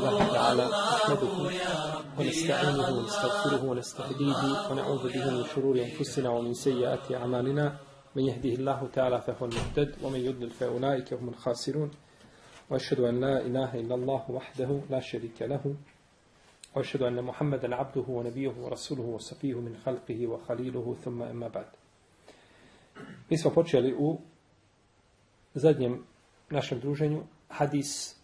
الله تعالى نحمده ونستعينه ونستغفره ونستهديه ونعوذ به من شرور أنفسنا ومن سيئات أعمالنا. من يهده الله تعالى فهو المهتد ومن يضلل فأولئك هم الخاسرون. وأشهد أن لا إله إلا الله وحده لا شريك له. وأشهد أن محمدا عبده ونبيه ورسوله وصفيه من خلقه وخليله ثم أما بعد. Mi smo počeli u zadnjem našem druženju hadis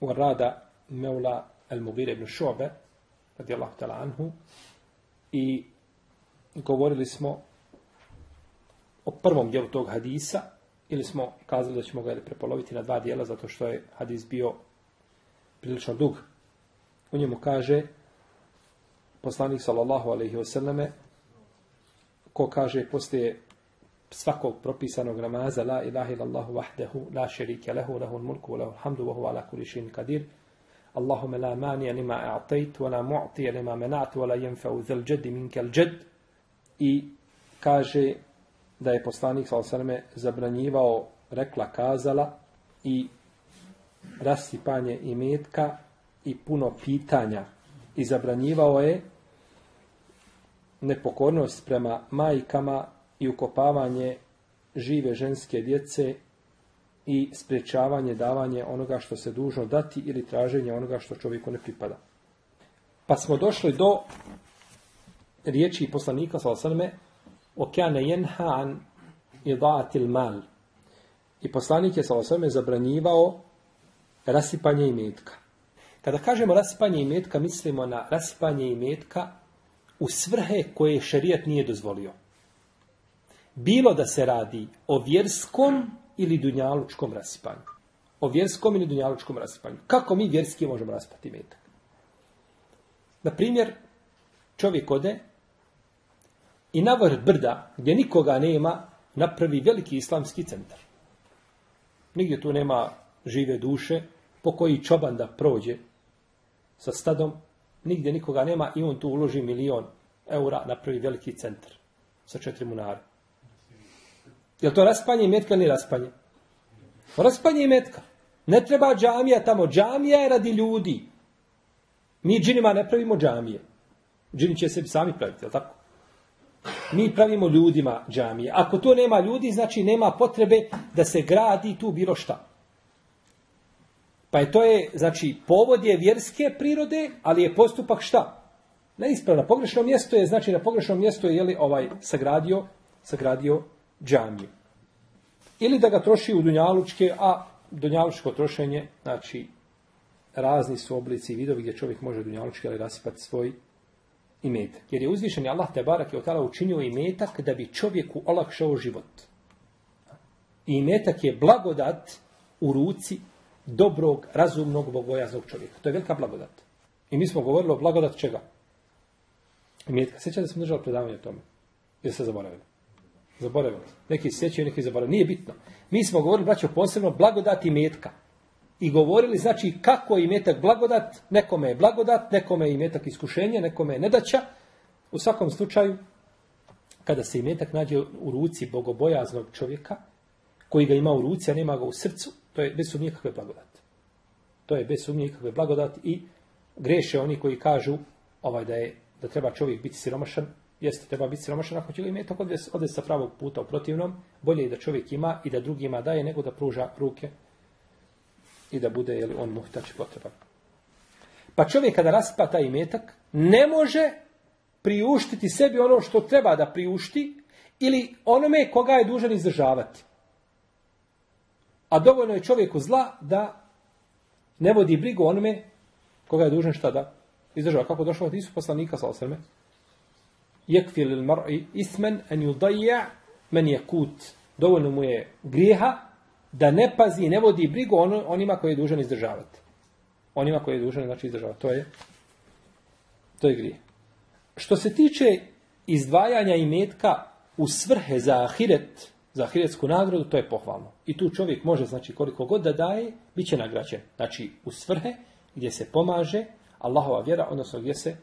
u rada Meula al-Mugire ibn Šobe radijallahu ta'ala anhu i govorili smo o prvom dijelu tog hadisa ili smo kazali da ćemo ga prepoloviti na dva dijela zato što je hadis bio prilično dug. U njemu kaže poslanik sallallahu alaihi wasallame ko kaže poslije svakog propisanog namaza la ilaha illallahu wahdahu la sharika lahu lahul mulku wa lahul hamdu wa ala kulli shay'in Lima a'tayt wa la mu'ti lima mana'ta wa la yanfa'u dhal jaddi minka al jadd. I kaže da je poslanik alejhi zabranjivao rekla kazala i rasipanje imetka i puno pitanja. I zabranjivao je nepokornost prema majkama i ukopavanje žive ženske djece i sprečavanje davanje onoga što se dužno dati ili traženje onoga što čovjeku ne pripada. Pa smo došli do riječi poslanika sallallahu okane jenha an idaatil mal. I poslanik je sallallahu zabranjivao rasipanje imetka. Kada kažemo rasipanje imetka, mislimo na rasipanje imetka u svrhe koje šerijat nije dozvolio. Bilo da se radi o vjerskom ili dunjalučkom rasipanju. O vjerskom ili dunjalučkom rasipanju. Kako mi vjerski možemo raspati metak? Na primjer, čovjek ode i na vrh brda, gdje nikoga nema, napravi veliki islamski centar. Nigdje tu nema žive duše, po koji čoban da prođe sa stadom, nigdje nikoga nema i on tu uloži milion eura, napravi veliki centar sa četiri munare. Je to raspanje imetka ili raspanje? Raspanje imetka. Ne treba džamija tamo. Džamija je radi ljudi. Mi džinima ne pravimo džamije. Džini će se sami praviti, je tako? Mi pravimo ljudima džamije. Ako to nema ljudi, znači nema potrebe da se gradi tu bilo šta. Pa je to je, znači, povod je vjerske prirode, ali je postupak šta? Neispravno. Na pogrešnom mjestu je, znači na pogrešnom mjestu je, jeli, ovaj, sagradio, sagradio džamiju. Ili da ga troši u dunjalučke, a dunjalučko trošenje, znači, razni su oblici i vidovi gdje čovjek može dunjalučke ali rasipati svoj imetak. Jer je uzvišen Allah te barak je od učinio imetak da bi čovjeku olakšao život. I imetak je blagodat u ruci dobrog, razumnog, bogojaznog čovjeka. To je velika blagodat. I mi smo govorili o blagodat čega? Imetka. Sjeća da smo držali predavanje o tome? Ili se zaboravili? Zaboravili. Neki sjećaju, neki zaboravili. Nije bitno. Mi smo govorili, braćo, posebno blagodat imetka. I govorili, znači, kako je imetak blagodat, nekome je blagodat, nekome je imetak iskušenje, nekome je nedaća. U svakom slučaju, kada se imetak nađe u ruci bogobojaznog čovjeka, koji ga ima u ruci, a nema ga u srcu, to je bez sumnje kakve blagodat. To je bez sumnje kakve blagodat i greše oni koji kažu ovaj da je da treba čovjek biti siromašan, jeste treba biti siromašan ako će ga imeti ode sa pravog puta u protivnom, bolje je da čovjek ima i da drugima daje nego da pruža ruke i da bude jeli, on muhtač potreban. Pa čovjek kada raspa taj imetak, ne može priuštiti sebi ono što treba da priušti ili onome koga je dužan izdržavati. A dovoljno je čovjeku zla da ne vodi brigu onome koga je dužan šta da izdržava. Kako došlo od Isu poslanika sa osrme? Jekfil il mar'i ismen en yudajja men je. Dovoljno mu je grijeha da ne pazi i ne vodi brigu on, onima koji je dužan izdržavati. Onima koji je dužan znači izdržavati. To je, to je grije. Što se tiče izdvajanja imetka u svrhe za ahiret, za ahiretsku nagradu, to je pohvalno. I tu čovjek može, znači koliko god da daje, bit će nagrađen. Znači u svrhe gdje se pomaže Allahova vjera, odnosno gdje se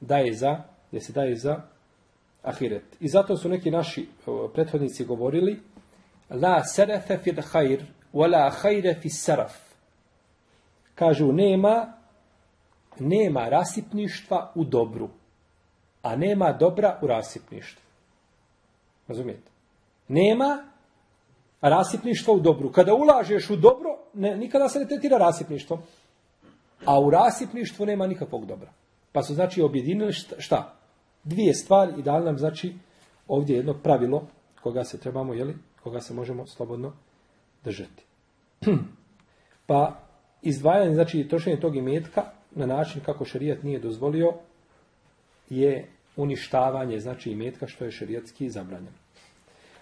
daje za, gdje se daje za ahiret. I zato su neki naši prethodnici govorili La sarafe fil hajr, wala hajre fi saraf. Kažu, nema nema rasipništva u dobru, a nema dobra u rasipništvu. Razumijete? Nema rasipništva u dobru. Kada ulažeš u dobro, ne, nikada se ne tretira rasipništvom. A u rasipništvu nema nikakvog dobra. Pa su znači objedinili šta? Dvije stvari i dali nam znači ovdje jedno pravilo koga se trebamo, jeli, koga se možemo slobodno držati. Pa izdvajanje, znači trošenje tog imetka na način kako šerijat nije dozvolio je uništavanje, znači imetka što je šerijatski zabranjeno.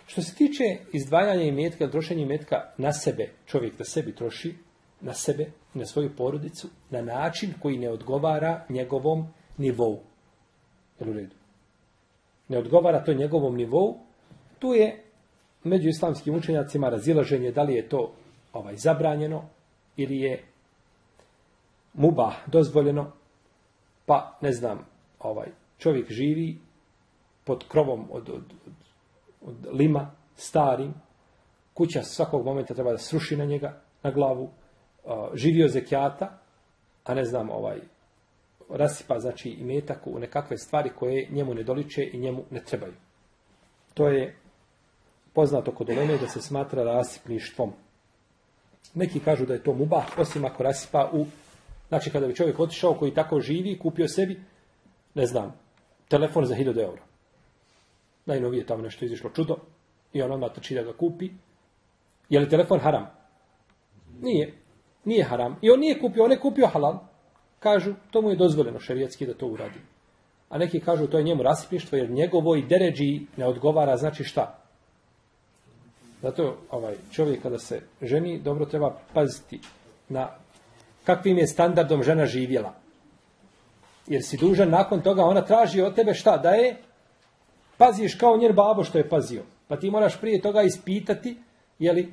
Što se tiče izdvajanja imetka, trošenja imetka na sebe, čovjek da sebi troši, na sebe, na svoju porodicu, na način koji ne odgovara njegovom nivou. Jel u redu? Ne odgovara to njegovom nivou, tu je među islamskim učenjacima razilaženje da li je to ovaj zabranjeno ili je muba dozvoljeno, pa ne znam, ovaj čovjek živi pod krovom od, od, od, lima, starim, kuća svakog momenta treba da sruši na njega, na glavu, živio zekijata, a ne znam, ovaj, rasipa, znači, i metak u nekakve stvari koje njemu ne doliče i njemu ne trebaju. To je poznato kod Oleme da se smatra rasipništvom. Neki kažu da je to muba, osim ako rasipa u... Znači, kada bi čovjek otišao koji tako živi, kupio sebi, ne znam, telefon za 1000 eura. Najnovije tamo nešto izišlo čudo i on onda trči da ga kupi. Je li telefon haram? Nije. Nije haram. I on nije kupio, on je kupio halal. Kažu, to mu je dozvoljeno šerijetski da to uradi. A neki kažu, to je njemu rasipništvo, jer njegovoj deređi ne odgovara, znači šta? Zato ovaj čovjek kada se ženi, dobro treba paziti na kakvim je standardom žena živjela. Jer si dužan nakon toga, ona traži od tebe šta? Da je paziš kao njen babo što je pazio. Pa ti moraš prije toga ispitati, jeli,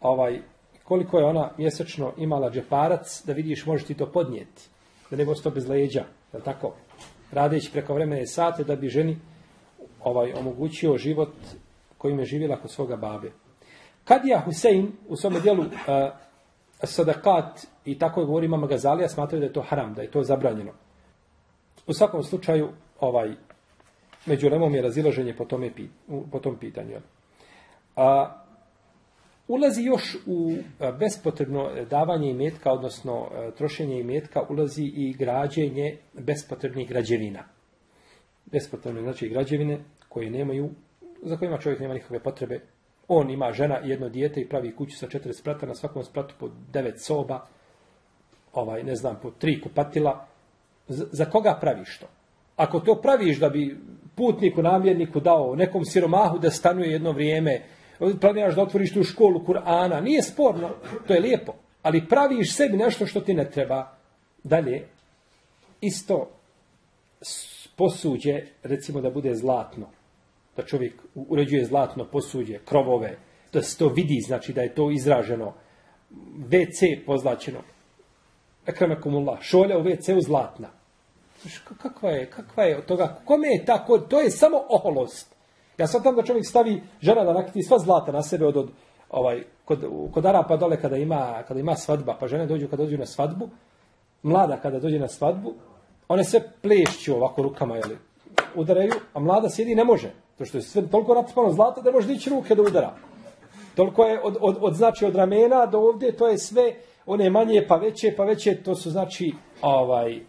ovaj, koliko je ona mjesečno imala džeparac, da vidiš može ti to podnijeti. Da ne to bez leđa. Je tako? Radeći preko vremene sate da bi ženi ovaj omogućio život kojim je živjela kod svoga babe. Kadija Husein u svome dijelu uh, sadakat i tako je govori Mama Gazalija smatraju da je to haram, da je to zabranjeno. U svakom slučaju ovaj među lemom je razilaženje po, tome, po tom pitanju. A, ulazi još u bespotrebno davanje imetka, odnosno trošenje imetka, ulazi i građenje bespotrebnih građevina. Bespotrebne znači građevine koje nemaju za kojima čovjek nema nikakve potrebe. On ima žena i jedno dijete i pravi kuću sa četiri sprata, na svakom spratu po devet soba, ovaj, ne znam, po tri kupatila. Za, koga praviš to? Ako to praviš da bi putniku, namjerniku dao nekom siromahu da stanuje jedno vrijeme, planiraš da otvoriš tu školu Kur'ana, nije sporno, to je lijepo, ali praviš sebi nešto što ti ne treba. Dalje, isto posuđe, recimo da bude zlatno da čovjek uređuje zlatno posuđe, krovove, da se to vidi, znači da je to izraženo, WC pozlačeno, ekremakumullah, šolja u WC-u zlatna. Kakva je, kakva je od toga, kome je tako, to je samo oholost. Ja sam tam da čovjek stavi žena da nakiti sva zlata na sebe od, od ovaj, kod, kod Arapa dole kada ima, kada ima svadba, pa žene dođu kada dođu na svadbu, mlada kada dođe na svadbu, one se plešću ovako rukama, jeli, udaraju, a mlada sjedi ne može. To što je sve toliko natrpano zlata da može dići ruke do udara. Toliko je od, od, od, znači od ramena do ovdje, to je sve one manje pa veće, pa veće, to su znači ovaj,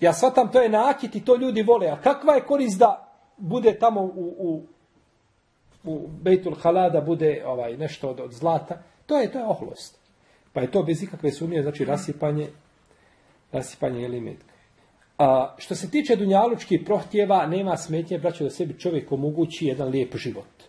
ja shvatam to je nakit i to ljudi vole, a kakva je korist da bude tamo u, u, u Bejtul Halada bude ovaj, nešto od, od zlata, to je, to je oholost. Pa je to bez ikakve sumnje, znači rasipanje, rasipanje metka. A, što se tiče dunjalučkih prohtjeva, nema smetnje, braćo, da sebi čovjek omogući jedan lijep život.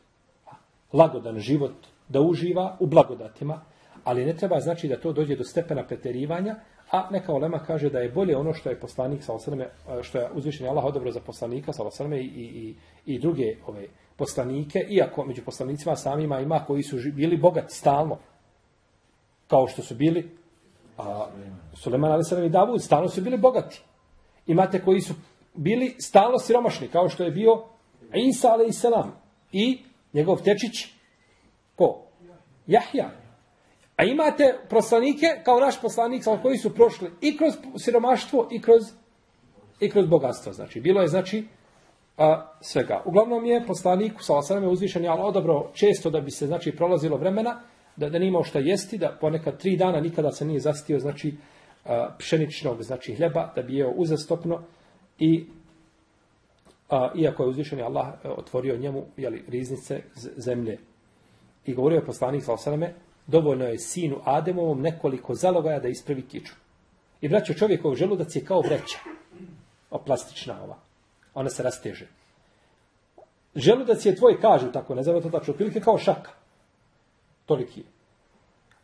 Lagodan život, da uživa u blagodatima, ali ne treba znači da to dođe do stepena preterivanja, a neka olema kaže da je bolje ono što je poslanik sa osrme, što je uzvišen Allah odobro za poslanika sa osrme i, i, i druge ove poslanike, iako među poslanicima samima ima koji su bili bogati stalno, kao što su bili a, Suleman ali i Davud, stalno su bili bogati. Imate koji su bili stalno siromašni, kao što je bio Isa a.s. i njegov tečić, ko? Jahja. A imate poslanike kao naš poslanik koji su prošli i kroz siromaštvo i kroz, i kroz bogatstvo. Znači, bilo je znači a, svega. Uglavnom je poslaniku sa osaname uzvišen je odabro često da bi se znači prolazilo vremena, da, da nije imao šta jesti, da ponekad tri dana nikada se nije zastio znači pšeničnog znači hljeba, da bi jeo uzastopno i a, iako je uzvišen Allah e, otvorio njemu jeli, riznice zemlje. I govorio je poslanik sa osaname, dovoljno je sinu Ademovom nekoliko zalogaja da ispravi kiču. I braćo čovjekov želudac je kao vreća. O plastična ova. Ona se rasteže. Želudac je tvoj, kažu tako, ne znam to tačno, otprilike kao šaka. Toliki je.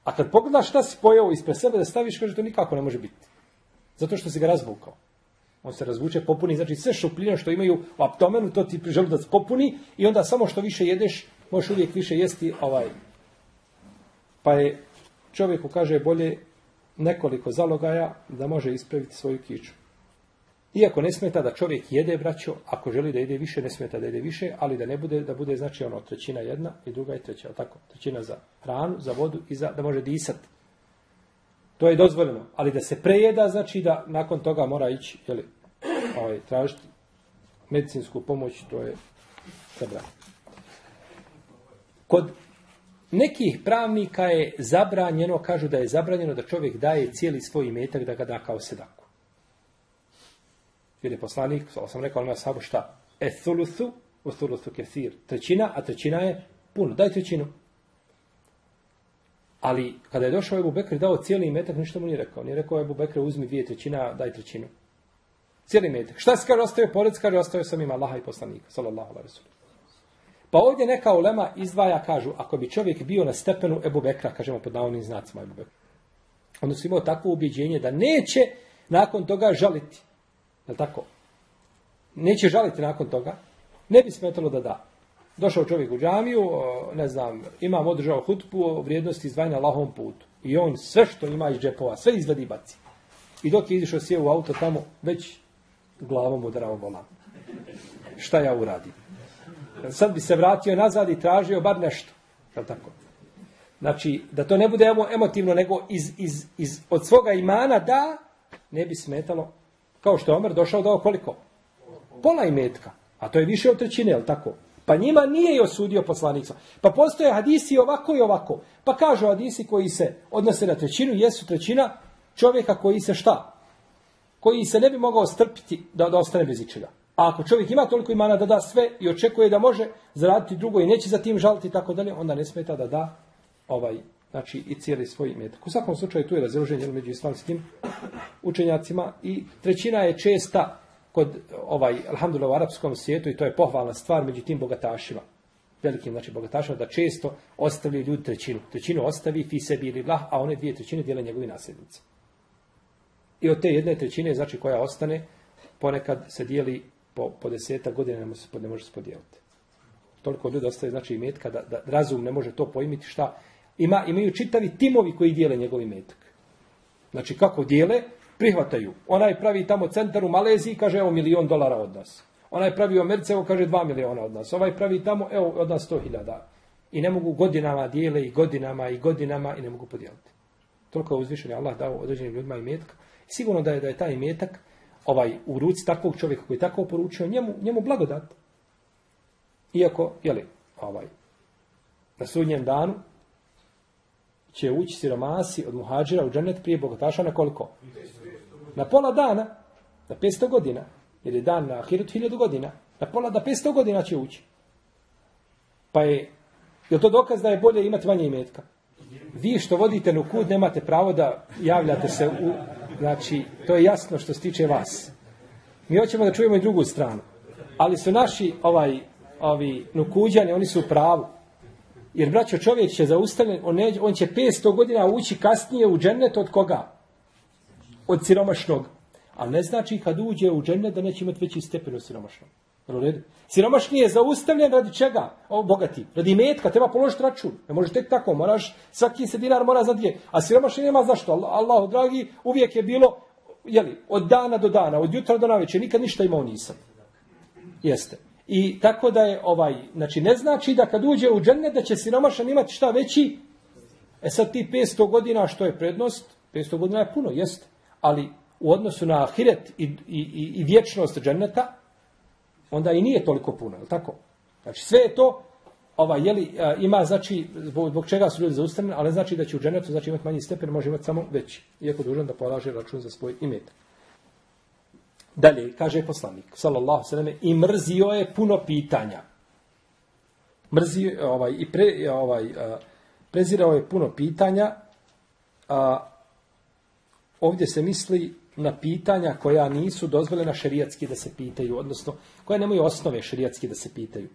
A kad pogledaš šta si pojeo ispred sebe da staviš, kaže to nikako ne može biti. Zato što si ga razvukao. On se razvuče, popuni, znači sve šupljine što imaju u aptomenu, to ti želudac popuni i onda samo što više jedeš, možeš uvijek više jesti ovaj. Pa je čovjeku kaže bolje nekoliko zalogaja da može ispraviti svoju kiču. Iako ne smeta da čovjek jede, braćo, ako želi da jede više, ne smeta da jede više, ali da ne bude, da bude znači ono, trećina jedna i druga i treća, tako? Trećina za hranu, za vodu i za, da može disati. To je dozvoljeno, ali da se prejeda, znači da nakon toga mora ići, jeli, ovaj, tražiti medicinsku pomoć, to je zabranjeno. Kod nekih pravnika je zabranjeno, kažu da je zabranjeno da čovjek daje cijeli svoj imetak da ga da kao sedaku. Jer je poslanik, sam rekao na sabu šta? E thuluthu, u thuluthu kefir. Trećina, a trećina je puno. Daj trećinu. Ali kada je došao Ebu Bekr dao cijeli imetak, ništa mu nije rekao. Nije rekao Ebu Bekr uzmi dvije trećina, daj trećinu. Cijeli imetak. Šta se kaže ostavio pored? Kaže ostavio sam ima Allaha i poslanika. Sallallahu alaihi Pa ovdje neka ulema izdvaja, kažu, ako bi čovjek bio na stepenu Ebu Bekra, kažemo pod navodnim znacima Ebu Bekra, onda su imao takvo ubjeđenje da neće nakon toga žaliti. Je tako? Neće žaliti nakon toga. Ne bi smetalo da da. Došao čovjek u džamiju, ne znam, imam održao hutbu o vrijednosti izdvajanja lahom putu. I on sve što ima iz džepova, sve izvedi baci. I dok je izišao sjeo u auto tamo, već glavom udarao volan. Šta ja uradim? Sad bi se vratio nazad i tražio bar nešto. Je tako? Znači, da to ne bude emotivno, nego iz, iz, iz, od svoga imana da, ne bi smetalo kao što je Omer došao dao koliko? Pola imetka. A to je više od trećine, jel tako? Pa njima nije i osudio poslanica. Pa postoje hadisi ovako i ovako. Pa kažu hadisi koji se odnose na trećinu, jesu trećina čovjeka koji se šta? Koji se ne bi mogao strpiti da, da ostane bez ičega. A ako čovjek ima toliko imana da da sve i očekuje da može zaraditi drugo i neće za tim žaliti i tako dalje, onda ne smeta da da ovaj znači i cijeli svoj imetak. U svakom slučaju tu je razilaženje među islamskim učenjacima i trećina je česta kod ovaj alhamdulillah u arapskom svijetu i to je pohvalna stvar među tim bogatašima. Velikim znači bogatašima da često ostavljaju ljudi trećinu. Trećinu ostavi fi sebi ili vlah, a one dvije trećine dijele njegovi nasljednici. I od te jedne trećine znači koja ostane ponekad se dijeli po, po deseta godina ne može, ne se podijeliti. Toliko ljudi ostaje znači imetka da, da razum ne može to pojmiti šta ima, imaju čitavi timovi koji dijele njegov metak. Znači kako dijele? Prihvataju. Onaj pravi tamo centar u Maleziji, kaže evo milion dolara od nas. Onaj pravi u Americi, evo kaže dva miliona od nas. Ovaj pravi tamo, evo od nas sto hiljada. I ne mogu godinama dijele i godinama i godinama i ne mogu podijeliti. Toliko je uzvišen Allah dao određenim ljudima i metak. Sigurno da je da je taj metak ovaj, u ruci takvog čovjeka koji je tako poručio, njemu, njemu blagodat. Iako, jeli, ovaj, na sudnjem danu, će ući siromasi od muhađira u džennet prije bogataša na koliko? Na pola dana, na 500 godina. Jer je dan na ahiretu hiljadu godina. Na pola da 500 godina će ući. Pa je, je to dokaz da je bolje imati manje imetka? Vi što vodite nukud nemate pravo da javljate se u... Znači, to je jasno što se tiče vas. Mi hoćemo da čujemo i drugu stranu. Ali su naši ovaj, ovi nukuđani, oni su u pravu. Jer, braćo, čovjek će zaustavljen, on, ne, on će 500 godina ući kasnije u džennet od koga? Od siromašnog. Ali ne znači kad uđe u džennet da neće imati veći stepen od siromašnog. Siromašni je zaustavljen radi čega? O, bogati. Radi metka, treba položiti račun. Ne može tek tako, moraš, svaki se dinar mora za dvije. A siromašni nema zašto. Allah, Allah dragi, uvijek je bilo, jeli, od dana do dana, od jutra do navečer, nikad ništa imao nisam. Jeste. I tako da je ovaj, znači ne znači da kad uđe u džennet da će siromašan imati šta veći E sad ti 500 godina što je prednost, 500 godina je puno, jeste. Ali u odnosu na ahiret i, i, i, i vječnost dženeta, onda i nije toliko puno, je tako? Znači sve je to, ovaj, jeli, a, ima, znači, zbog, zbog čega su ljudi zaustavljeni, ali znači da će u dženetu znači, imati manji stepen, može imati samo veći, iako dužan da polaže račun za svoj imet. Dalje, kaže poslanik, sallallahu sallam, i mrzio je puno pitanja. Mrzio, ovaj, i pre, ovaj, prezirao je puno pitanja, a ovdje se misli na pitanja koja nisu dozvoljena šerijatski da se pitaju, odnosno koja nemaju osnove šerijatski da se pitaju.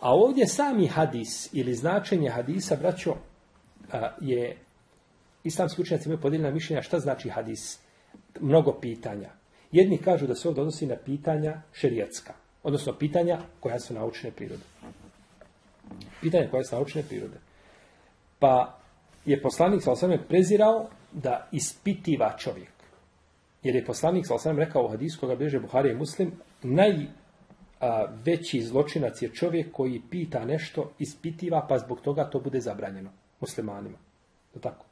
A ovdje sami hadis ili značenje hadisa, braćo, je islamski učenjaci imaju podijeljena mišljenja šta znači hadis. Mnogo pitanja. Jedni kažu da se ovdje odnosi na pitanja šerijatska, odnosno pitanja koja su naučne prirode. Pitanja koja su naučne prirode. Pa je poslanik sa osvrame prezirao da ispitiva čovjek. Jer je poslanik sa osvrame rekao u hadisku koga beže Buharije muslim, najveći zločinac je čovjek koji pita nešto, ispitiva, pa zbog toga to bude zabranjeno muslimanima. To tako.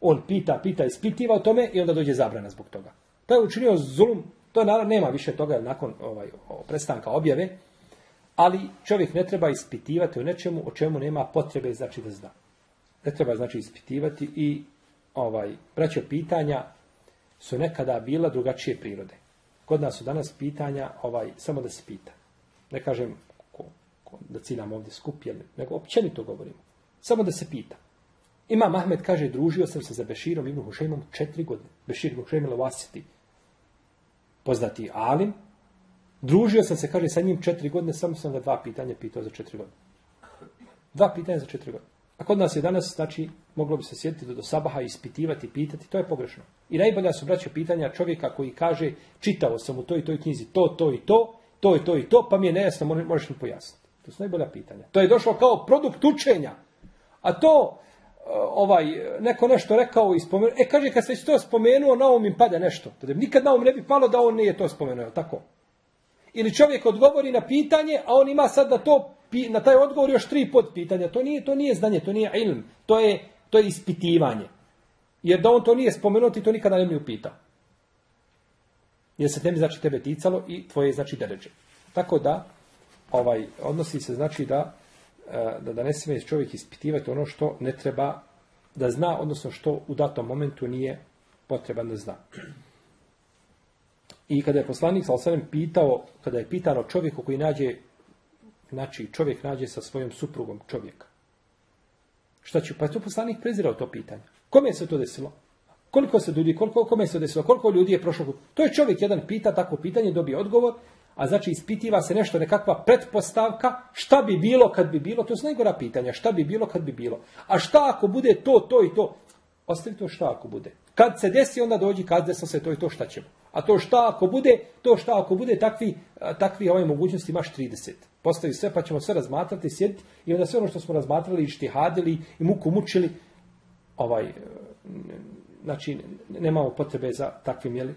On pita, pita, ispitiva o tome i onda dođe zabrana zbog toga. To je učinio zulum, to naravno, nema više toga nakon ovaj, prestanka objave, ali čovjek ne treba ispitivati o nečemu o čemu nema potrebe znači da zna. Ne treba znači ispitivati i ovaj braćo pitanja su nekada bila drugačije prirode. Kod nas su danas pitanja ovaj samo da se pita. Ne kažem ko, ko, da ciljamo ovdje skupje, nego općenito govorimo. Samo da se pita. Ima Mahmed kaže, družio sam se za Beširom ibn Hušejmom četiri godine. Bešir ibn Hušejm. Poznati Alim. Družio sam se, kaže, sa njim četiri godine, samo sam ga dva pitanja pitao za četiri godine. Dva pitanja za četiri godine. A kod nas je danas, znači, moglo bi se sjetiti do, do sabaha, ispitivati, pitati, to je pogrešno. I najbolja su, braće, pitanja čovjeka koji kaže, čitao sam u toj i toj knjizi to, to i to, to i to i to, pa mi je nejasno, možeš mi pojasniti. To su najbolja pitanja. To je došlo kao produkt učenja. A to, ovaj, neko nešto rekao i spomenuo, e, kaže, kad se već to spomenuo, na ovom im pada nešto. Nikad na ovom ne bi palo da on nije to spomenuo, tako? Ili čovjek odgovori na pitanje, a on ima sad da to na taj odgovor još tri pod pitanja. To nije, to nije znanje, to nije ilm. To je, to je ispitivanje. Jer da on to nije spomenuti, to nikada ne bi upitao. Jer se tebi znači tebe ticalo i tvoje znači deređe. Tako da, ovaj, odnosi se znači da, da, da ne smije čovjek ispitivati ono što ne treba da zna, odnosno što u datom momentu nije potreban da zna. I kada je poslanik sa osanem pitao, kada je pitano čovjeku koji nađe Znači, čovjek nađe sa svojom suprugom čovjeka. Šta će? Pa je to poslanik prezirao to pitanje. Kome se to desilo? Koliko se ljudi, koliko, kome se desilo? Koliko ljudi je prošlo? To je čovjek jedan pita tako pitanje, dobije odgovor, a znači ispitiva se nešto, nekakva pretpostavka, šta bi bilo kad bi bilo, to su najgora pitanja, šta bi bilo kad bi bilo. A šta ako bude to, to i to? Ostavi to šta ako bude. Kad se desi, onda dođi kad desilo se to i to šta ćemo. A to šta ako bude, to šta ako bude, takvi, takvi ove mogućnosti imaš 30 postavi sve, pa ćemo sve razmatrati, sjediti i onda sve ono što smo razmatrali i štihadili i muku mučili, ovaj, znači, nemamo potrebe za takvim, jeli,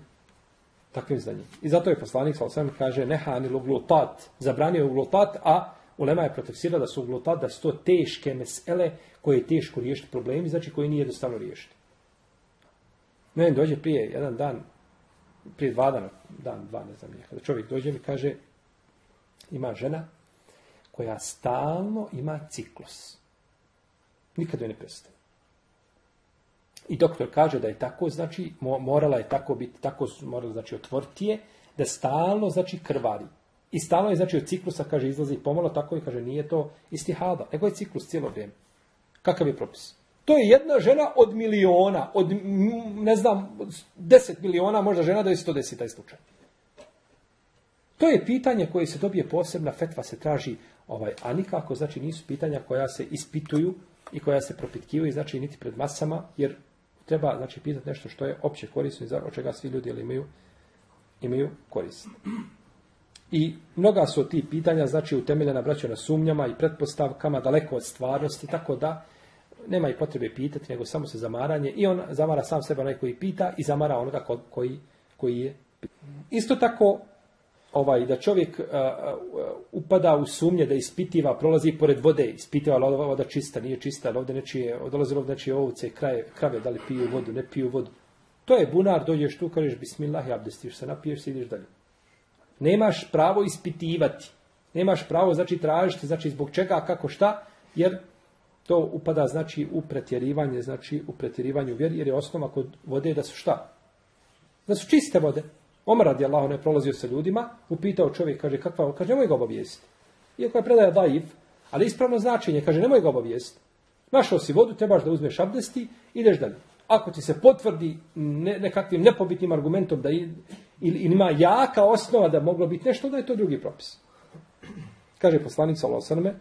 takvim znanjem. I zato je poslanik, sa osam, kaže, nehani luglutat, zabranio uglutat, a Ulema je protefsira da su uglutat, da su to teške mesele koje je teško riješiti problemi, znači koji nije jednostavno riješiti. Meni dođe prije jedan dan, prije dva dana, dan, dva, ne znam, kada čovjek dođe mi kaže, ima žena koja stalno ima ciklus. Nikad joj ne prestaje. I doktor kaže da je tako, znači, morala je tako biti, tako su morali, znači, otvoriti je, da stalno, znači, krvari. I stalno je, znači, od ciklusa, kaže, izlazi pomalo, tako je, kaže, nije to isti hada, nego je ciklus cijelo vrijeme. Kakav je propis? To je jedna žena od miliona, od, ne znam, deset miliona možda žena da je se to desi taj slučaj. To je pitanje koje se dobije posebna fetva se traži, ovaj, a nikako znači nisu pitanja koja se ispituju i koja se propitkivaju, znači niti pred masama, jer treba znači pitati nešto što je opće korisno i za od čega svi ljudi imaju imaju korist. I mnoga su ti pitanja znači utemeljena braćo na sumnjama i pretpostavkama daleko od stvarnosti, tako da nema i potrebe pitati, nego samo se zamaranje i on zamara sam sebe onaj koji pita i zamara onoga koji, koji je. Isto tako ovaj da čovjek a, upada u sumnje da ispitiva, prolazi pored vode, ispitiva li ova voda čista, nije čista, ali ovdje nečije, dolazi ovdje nečije ovce, kraje, krave, da li piju vodu, ne piju vodu. To je bunar, dođeš tu, kažeš bismillah i abdestiš se, napiješ se, ideš dalje. Nemaš pravo ispitivati. Nemaš pravo, znači, tražiti, znači, zbog čega, kako, šta, jer to upada, znači, u pretjerivanje, znači, u pretjerivanju vjeri, jer je osnova kod vode da su šta? Da su čiste vode. Omar radi Allah, ne prolazio sa ljudima, upitao čovjek, kaže, kakva, kaže, nemoj ga obavijesti. Iako je predaja daif, ali ispravno značenje, kaže, nemoj ga obavijesti. Našao si vodu, trebaš da uzmeš abdesti, ideš dalje. Ako ti se potvrdi ne, nekakvim nepobitnim argumentom da ili, ima jaka osnova da moglo biti nešto, da je to drugi propis. Kaže poslanik sallallahu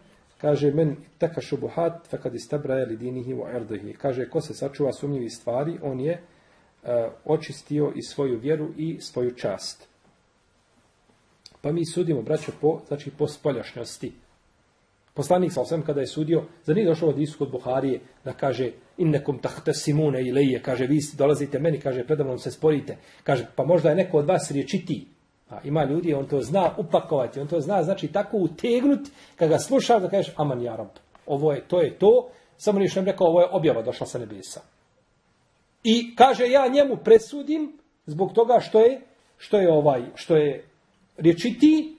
kaže men taka šubuhat fa kad istabra li dinihi wa irdihi. Kaže ko se sačuva sumnjivi stvari, on je očistio i svoju vjeru i svoju čast. Pa mi sudimo, braćo, po, znači po spoljašnjosti. Poslanik sa osam kada je sudio, za nije došlo od Isu kod Buharije da kaže innekum tahte simune i leje, kaže vi dolazite meni, kaže predavnom se sporite. Kaže pa možda je neko od vas riječiti. A ima ljudi, on to zna upakovati, on to zna znači tako utegnut, kad ga sluša da kažeš aman jarab, ovo je, to je to, samo ništa nam rekao, ovo je objava došla sa nebesa. I kaže ja njemu presudim zbog toga što je što je ovaj što je riječiti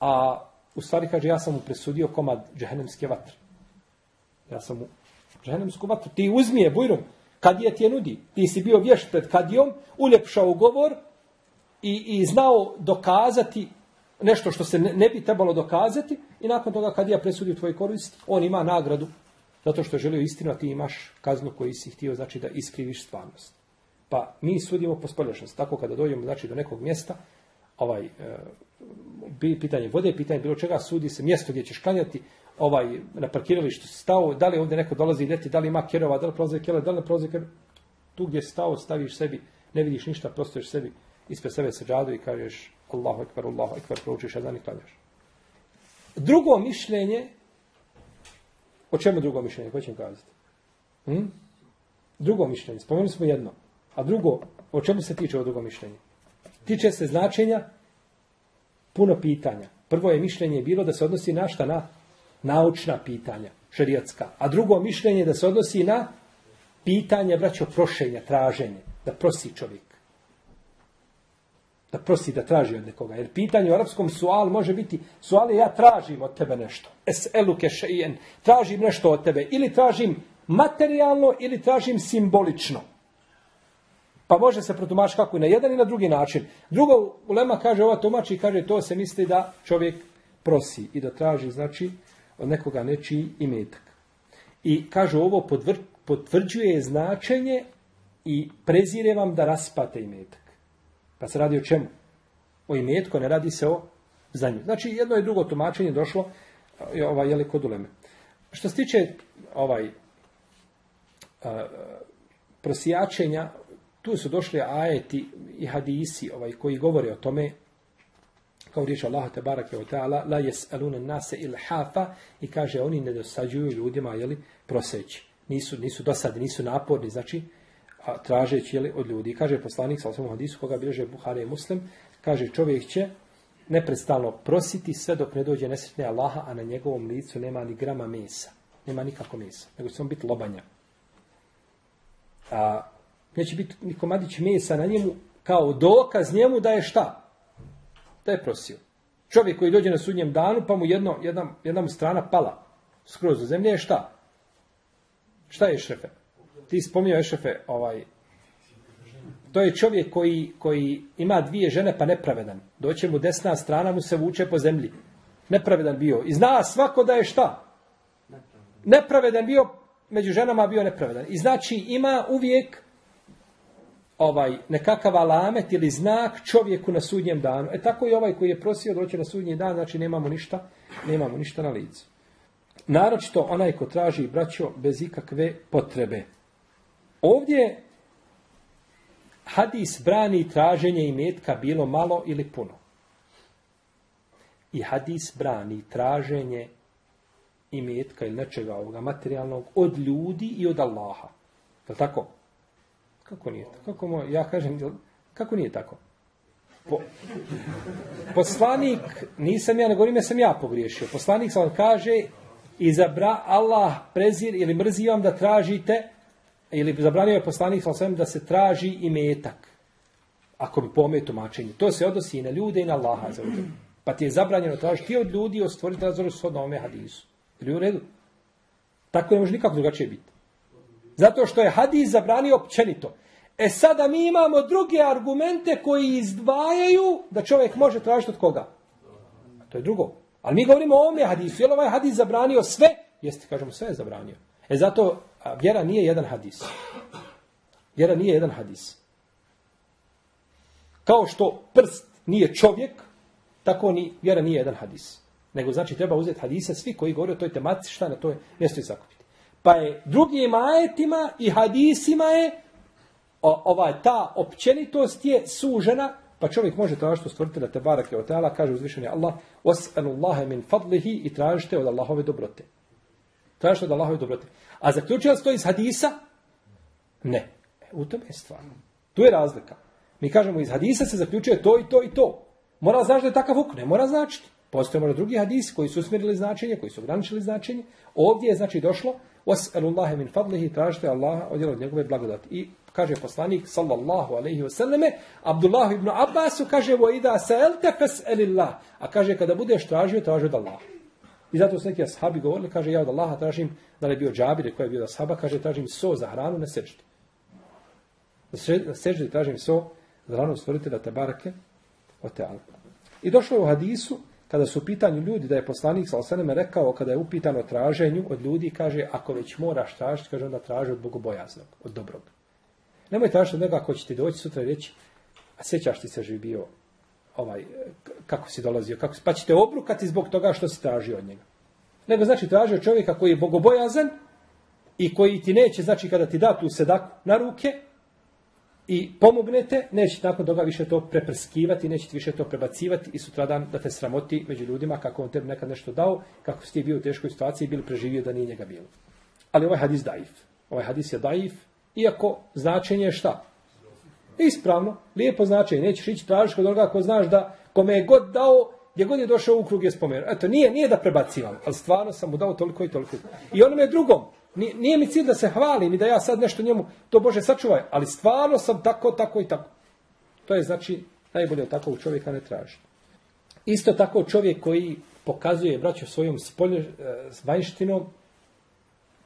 a u stvari kaže ja sam mu presudio komad džehennemske vatre. Ja sam mu džehennemsku vatru ti uzmi je bujrum kad je ti nudi. Ti si bio vješt pred kadijom, uljepšao govor i, i znao dokazati nešto što se ne, ne bi trebalo dokazati i nakon toga kad ja presudio tvoj korist, on ima nagradu Zato što je želio istinu, a ti imaš kaznu koju si htio, znači da iskriviš stvarnost. Pa mi sudimo po spoljašnosti. Tako kada dođemo znači, do nekog mjesta, ovaj, e, pitanje vode, pitanje bilo čega, sudi se mjesto gdje ćeš klanjati, ovaj, na parkiralištu stao, da li ovdje neko dolazi i ljeti, da li ima kerova, da li prolaze kerova, da li ne prolaze kerova. Tu gdje stao, staviš sebi, ne vidiš ništa, prostoješ sebi ispred sebe se džadu i kažeš Allahu ekber, Allahu ekber, proučiš jedan i klanjaš. Drugo mišljenje O čemu drugo mišljenje? Ko će im kazati? Hm? Drugo mišljenje. Spomenuli smo jedno. A drugo, o čemu se tiče ovo drugo mišljenje? Tiče se značenja puno pitanja. Prvo je mišljenje bilo da se odnosi na šta? Na naučna pitanja, šerijatska. A drugo mišljenje je da se odnosi na pitanje, braćo, prošenja, traženje. Da prosi čovjek da prosi da traži od nekoga. Jer pitanje u arapskom sual može biti, sual je ja tražim od tebe nešto. Es eluke šejen. Tražim nešto od tebe. Ili tražim materijalno ili tražim simbolično. Pa može se protumačiti kako i na jedan i na drugi način. Drugo, Ulema kaže, ova tumači kaže, to se misli da čovjek prosi i da traži, znači, od nekoga nečiji imetak. I kaže, ovo potvrđuje značenje i prezire vam da raspate imetak. Pa se radi o čemu? O imetku, ne radi se o znanju. Znači, jedno i drugo tumačenje došlo ovaj, jeli, kod uleme. Što se tiče ovaj, a, prosijačenja, tu su došli ajeti i hadisi ovaj, koji govore o tome, kao riječ Allah te barake o ta'ala, la jes alune nase il hafa, i kaže, oni ne dosađuju ljudima, jeli, proseći. Nisu, nisu dosadi, nisu naporni, znači, a tražeći jeli, od ljudi. Kaže poslanik sa osnovom hadisu, koga bilježe Buhari i Muslim, kaže čovjek će neprestalo prositi sve dok ne dođe nesretne Allaha, a na njegovom licu nema ni grama mesa. Nema nikako mesa, nego će samo biti lobanja. A, neće biti ni komadić mesa na njemu kao dokaz njemu da je šta? Da je prosio. Čovjek koji dođe na sudnjem danu, pa mu jedno, jedna, jedna strana pala skroz u zemlje, je šta? Šta je šefe? Ti spomnio Ešefe, ovaj, to je čovjek koji, koji ima dvije žene pa nepravedan. Doće mu desna strana, mu se vuče po zemlji. Nepravedan bio. I zna svako da je šta? Nepravedan bio, među ženama bio nepravedan. I znači ima uvijek ovaj nekakav alamet ili znak čovjeku na sudnjem danu. E tako i ovaj koji je prosio doći na sudnji dan, znači nemamo ništa, nemamo ništa na licu. Naročito onaj ko traži braćo bez ikakve potrebe. Ovdje hadis brani traženje imetka bilo malo ili puno. I hadis brani traženje imetka ili nečega ovoga materijalnog od ljudi i od Allaha. Je tako? Kako nije tako? Kako mo, ja kažem, kako nije tako? Po, poslanik, nisam ja, ne govorim ja sam ja pogriješio. Poslanik sam vam kaže, izabra Allah prezir ili mrzi vam da tražite, ili zabranio je poslanik sam da se traži i metak. Ako bi pome tumačenje. To se odnosi i na ljude i na Allaha. Pa ti je zabranjeno tražiti od ljudi o stvoriti razvoru shodno ovome hadisu. Ili u redu? Tako ne može nikako drugačije biti. Zato što je hadis zabranio općenito. E sada mi imamo druge argumente koji izdvajaju da čovjek može tražiti od koga? To je drugo. Ali mi govorimo o ovome hadisu. Je ovaj hadis zabranio sve? Jeste, kažemo, sve je zabranio. E zato vjera nije jedan hadis. Vjera nije jedan hadis. Kao što prst nije čovjek, tako ni vjera nije jedan hadis. Nego znači treba uzeti hadise svi koji govore o toj tematici šta na toj mjesto i zakupiti. Pa je drugim ajetima i hadisima je ovaj, ta općenitost je sužena, pa čovjek može tražiti stvoriti da te barake od tela, kaže uzvišeni Allah, was'anullaha min fadlihi i tražite od Allahove dobrote. Tražite od Allahove dobrote. A zaključila se to iz hadisa? Ne. E, u tome je stvar. Tu je razlika. Mi kažemo iz hadisa se zaključuje to i to i to. Mora znaći da je takav huk, ne mora značiti. Postoje možda drugi hadisi koji su usmjerili značenje, koji su ograničili značenje. Ovdje je znači došlo was'anullaha min fadlihi tražite Allaha od njegove blagodati. I kaže poslanik sallallahu alejhi ve selleme Abdullah ibn Abbas kaže ida sa'alta fas'alillah a kaže kada budeš tražio traži od Allaha i zato su neki ashabi govorili kaže ja od Allaha tražim da li je bio Džabir koji je bio ashaba kaže tražim so za hranu na sećdi na sećdi tražim so za hranu stvoritelja te barake o teala i došlo je u hadisu kada su u pitanju ljudi da je poslanik sallallahu alejhi rekao kada je upitano o traženju od ljudi kaže ako već moraš tražiti kaže onda traži od bogobojaznog od dobrog. Nemoj tražiti od njega ako će ti doći sutra reći, a sjećaš ti se živi bio ovaj, kako si dolazio, kako, pa će te obrukati zbog toga što si tražio od njega. Nego znači tražio čovjeka koji je bogobojazan i koji ti neće, znači kada ti da tu sedaku na ruke i pomognete, neće nakon toga više to preprskivati, neće ti više to prebacivati i sutradan da te sramoti među ljudima kako on tebi nekad nešto dao, kako si ti bio u teškoj situaciji i bili preživio da nije njega bilo. Ali ovaj hadis daif. Ovaj hadis je daif, iako značenje je šta? Ispravno, lijepo značenje. Nećeš ići tražiš kod onoga ko znaš da kome je god dao, gdje god je došao u krug je spomenuo. Eto, nije, nije da prebacivam, ali stvarno sam mu dao toliko i toliko. I onom je drugom. Nije, nije mi cilj da se hvali, ni da ja sad nešto njemu, to Bože sačuvaj, ali stvarno sam tako, tako i tako. To je znači, najbolje od takvog čovjeka ne traži. Isto tako čovjek koji pokazuje, braćo, svojom spolje, e, vanjštinom,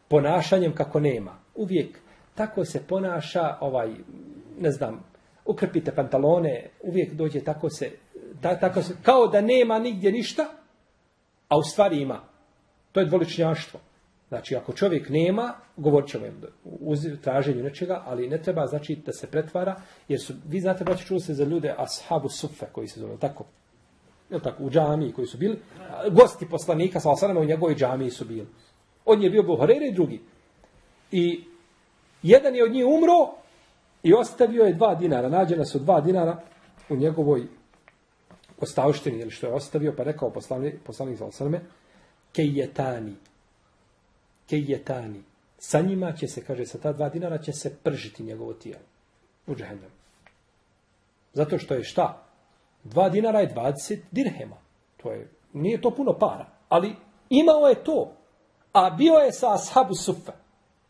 ponašanjem kako nema. Uvijek tako se ponaša, ovaj, ne znam, ukrpite pantalone, uvijek dođe tako se, ta, tako se, kao da nema nigdje ništa, a u stvari ima. To je dvoličnjaštvo. Znači, ako čovjek nema, govorit ćemo u traženju nečega, ali ne treba znači da se pretvara, jer su, vi znate, braći, čuli se za ljude ashabu sufe, koji se zove tako, je tako, u džamiji koji su bili, gosti poslanika, sa osanama u njegovoj džamiji su bili. On je bio Buharere i drugi. I Jedan je od njih umro i ostavio je dva dinara. Nađena su dva dinara u njegovoj ostavštini, ili što je ostavio, pa rekao poslanik, poslanik Zalsalme, kejetani, kejetani. Sa njima će se, kaže, sa ta dva dinara će se pržiti njegovo tijelo u džahennem. Zato što je šta? Dva dinara je 20 dirhema. To je, nije to puno para, ali imao je to. A bio je sa ashabu sufa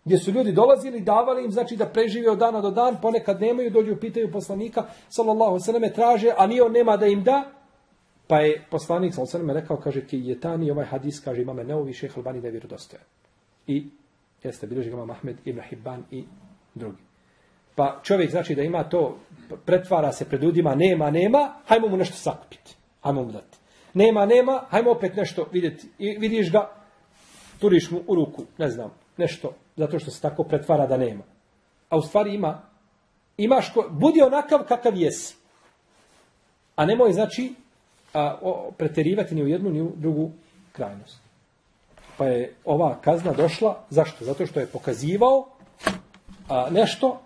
gdje su ljudi dolazili, davali im, znači da prežive od dana do dan, ponekad nemaju, dođu pitaju poslanika, sallallahu sallam, traže, a nije on nema da im da, pa je poslanik, sallallahu sallam, rekao, kaže, ki je tani, ovaj hadis, kaže, imame neovi šeha Albani da je. I jeste, bilježi ga Mahmed ibn Hibban i drugi. Pa čovjek, znači, da ima to, pretvara se pred ljudima, nema, nema, hajmo mu nešto sakupiti, hajmo mu dati. Nema, nema, hajmo opet nešto vidjeti. I vidiš ga, turiš mu u ruku, ne znam, nešto, zato što se tako pretvara da nema. A u stvari ima, imaš ko, budi onakav kakav jesi. A nemoj, znači, a, o, preterivati ni u jednu ni u drugu krajnost. Pa je ova kazna došla, zašto? Zato što je pokazivao a, nešto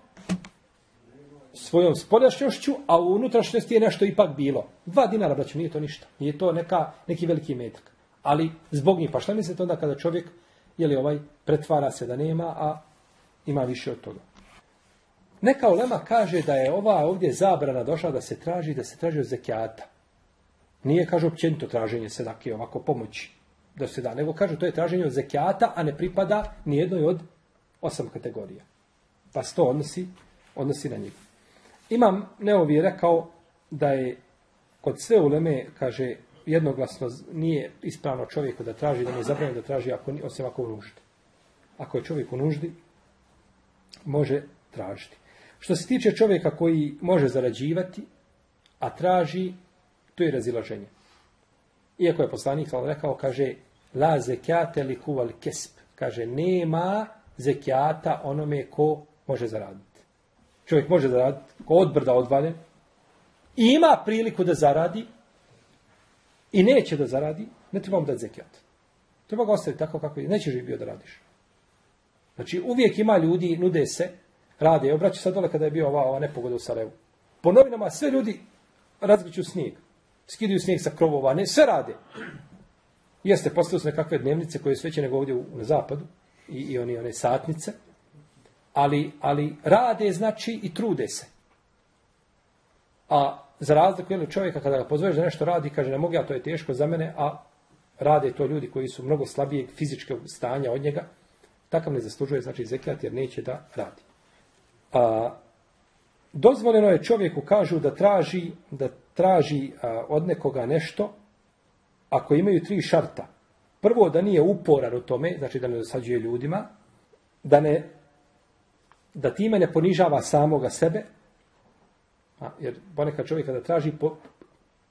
svojom spoljašnjošću, a u unutrašnjosti je nešto ipak bilo. Dva dinara, braću, nije to ništa. Nije to neka, neki veliki metak. Ali zbog njih, pa šta mislite onda kada čovjek je li ovaj pretvara se da nema, a ima više od toga. Neka ulema kaže da je ova ovdje zabrana došla da se traži, da se traži od zekijata. Nije, kaže, općenito traženje sedake, ovako pomoći da se da, nego kaže to je traženje od zekijata, a ne pripada ni jednoj od osam kategorija. Pa se to odnosi, odnosi na njih. Imam, Neovi rekao da je kod sve uleme, kaže, jednoglasno nije ispravno čovjeku da traži, da mu je zabranjeno da traži, ako, osim ako u nuždi. Ako je čovjek u nuždi, može tražiti. Što se tiče čovjeka koji može zarađivati, a traži, to je razilaženje. Iako je poslanik rekao, kaže, la zekate li kuval kesp. Kaže, nema zekijata onome ko može zaraditi. Čovjek može zaraditi, ko odbrda odvaljen, i ima priliku da zaradi, i neće da zaradi, ne treba mu dati zekijat. Treba ga ostaviti tako kako je. Nećeš bio da radiš. Znači, uvijek ima ljudi, nude se, rade. Obraću sad dole kada je bio ova, ova nepogoda u Sarajevu. Po novinama sve ljudi razgriću snijeg. Skidaju snijeg sa krovova, ne, sve rade. Jeste, postavili su nekakve dnevnice koje su veće nego ovdje u, na zapadu i, i oni, one satnice. Ali, ali rade, znači, i trude se. A za razliku jednog čovjeka, kada ga pozoveš da nešto radi, kaže, ne mogu ja, to je teško za mene, a rade to ljudi koji su mnogo slabijeg fizičkog stanja od njega, takav ne zaslužuje, znači, zekijat, jer neće da radi. A, dozvoljeno je čovjeku, kažu, da traži, da traži a, od nekoga nešto, ako imaju tri šarta. Prvo, da nije uporan u tome, znači da ne dosađuje ljudima, da ne da time ne ponižava samoga sebe, a, jer ponekad čovjek kada traži, po,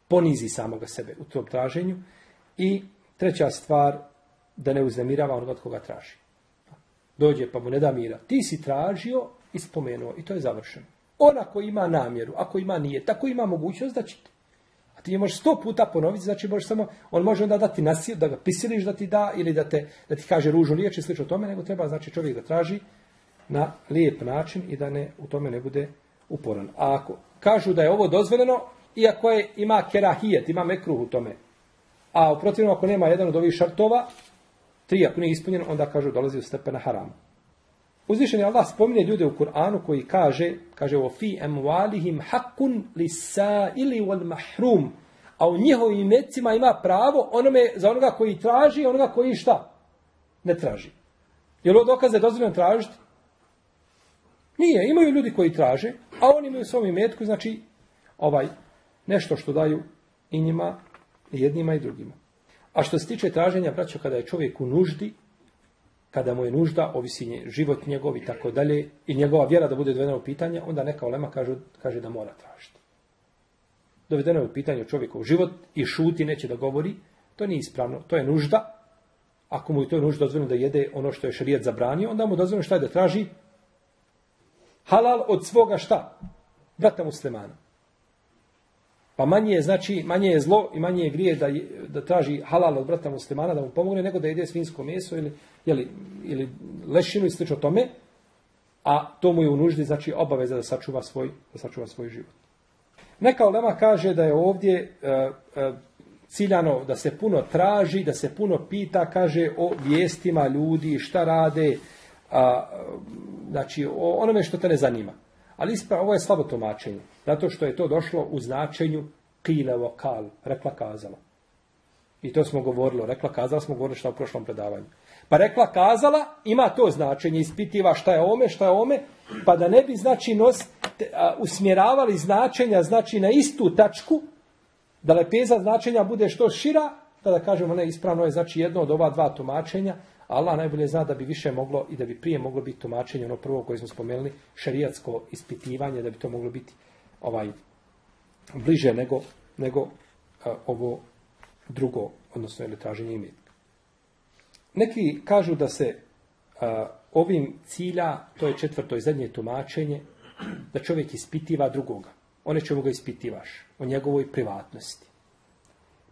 ponizi samoga sebe u tom traženju. I treća stvar, da ne uznemirava onoga od koga traži. Dođe pa mu ne da mira. Ti si tražio i spomenuo i to je završeno. On ako ima namjeru, ako ima nije, tako ima mogućnost da će a ti je možeš sto puta ponoviti, znači možeš samo, on može onda dati nasil, da ga pisiliš da ti da, ili da, te, da ti kaže ružnu riječ i slično tome, nego treba znači čovjek da traži na lijep način i da ne u tome ne bude uporan. A ako kažu da je ovo dozvoljeno, iako je, ima kerahijet, ima mekruh u tome, a u protivnom ako nema jedan od ovih šartova, tri ako nije ispunjen, onda kažu dolazi u stepena haramu. Uzvišen je Allah spominje ljude u Kur'anu koji kaže, kaže o fi emvalihim hakun lisa ili wal mahrum, a u njihovim mecima ima pravo onome, za onoga koji traži, onoga koji šta? Ne traži. Je li ovo dokaz da je dozvoljeno tražiti? Nije, imaju ljudi koji traže, a oni imaju u svom imetku, znači, ovaj, nešto što daju i njima, i jednima i drugima. A što se tiče traženja, braćo, kada je čovjek u nuždi, kada mu je nužda, ovisi život njegov i tako dalje, i njegova vjera da bude dovedena u pitanje, onda neka olema kaže, kaže da mora tražiti. Dovedeno je u pitanje čovjekov život i šuti, neće da govori, to nije ispravno, to je nužda. Ako mu je to nužda dozvoljeno da jede ono što je šarijat zabranio, onda mu dozvoljeno šta je da traži? Halal od svoga šta? Brata muslimana. Pa manje je, znači, manje je zlo i manje je grije da, da traži halal od brata muslimana da mu pomogne, nego da jede svinsko meso ili, jeli, ili lešinu i slično tome, a to mu je u nuždi, znači, obaveza da sačuva svoj, da sačuva svoj život. Neka olema kaže da je ovdje uh, uh, ciljano da se puno traži, da se puno pita, kaže o vijestima ljudi, šta rade, a, znači o onome što te ne zanima. Ali ispravo, ovo je slabo tumačenje. Zato što je to došlo u značenju kile vokal, rekla kazala. I to smo govorili, rekla kazala smo govorili što u prošlom predavanju. Pa rekla kazala, ima to značenje, ispitiva šta je ome, šta je ome, pa da ne bi, znači, nos, a, usmjeravali značenja, znači, na istu tačku, da lepeza značenja bude što šira, tada kažemo, ne, ispravno je, znači, jedno od ova dva tumačenja, Allah najbolje zna da bi više moglo i da bi prije moglo biti tumačenje ono prvo koje smo spomenuli, šerijatsko ispitivanje, da bi to moglo biti ovaj bliže nego, nego a, ovo drugo, odnosno ili traženje imetka. Neki kažu da se a, ovim cilja, to je četvrto i zadnje tumačenje, da čovjek ispitiva drugoga. One čemu ga ispitivaš, o njegovoj privatnosti.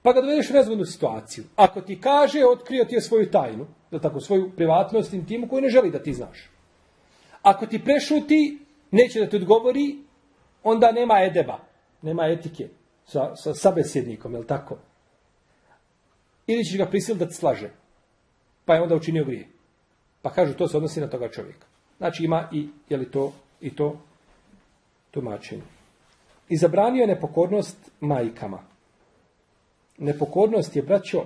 Pa ga dovedeš u nezgodnu situaciju. Ako ti kaže, otkrio ti je svoju tajnu, da tako, svoju privatnost, intimu koju ne želi da ti znaš. Ako ti prešuti, neće da ti odgovori, onda nema edeba, nema etike sa, sa sabesjednikom, je li tako? Ili ćeš ga prisiliti da ti slaže. Pa je onda učinio grije. Pa kažu, to se odnosi na toga čovjeka. Znači ima i, je li to, i to tumačenju. I zabranio je nepokornost majkama. Nepokornost je, braćo,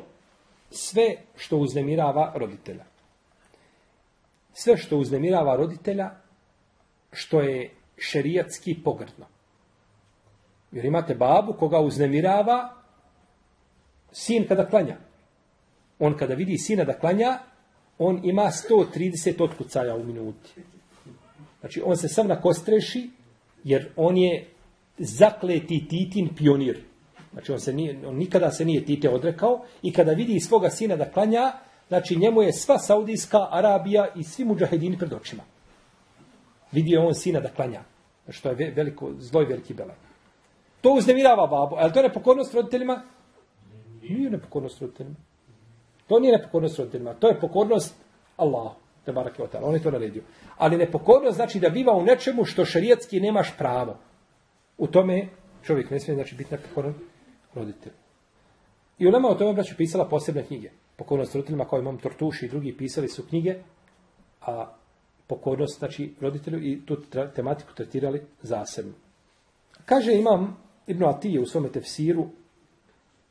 sve što uznemirava roditelja. Sve što uznemirava roditelja, što je šerijatski pogrdno. Jer imate babu koga uznemirava sin kada klanja. On kada vidi sina da klanja, on ima 130 otkucaja u minuti. Znači, on se sam nakostreši, jer on je zakleti titin pionir. Znači, on, se nije, on nikada se nije tite odrekao i kada vidi svoga sina da klanja, znači njemu je sva Saudijska Arabija i svi muđahedini pred očima. Vidio on sina da klanja. Što je veliko, zloj veliki belaj. To uznemirava babu. Ali to je nepokornost roditeljima? Nije nepokornost roditeljima. To nije nepokornost roditeljima. To je pokornost Allahu. Te barake On je to naredio. Ali nepokornost znači da biva u nečemu što šarijetski nemaš pravo. U tome čovjek ne smije znači biti nepokoran roditelj. I u nama o tome braću pisala posebne knjige. Pokornost roditeljima kao imam Tortuši i drugi pisali su knjige, a pokornost znači roditelju i tu tematiku tretirali zasebno. Kaže imam Ibn Atije u svome tefsiru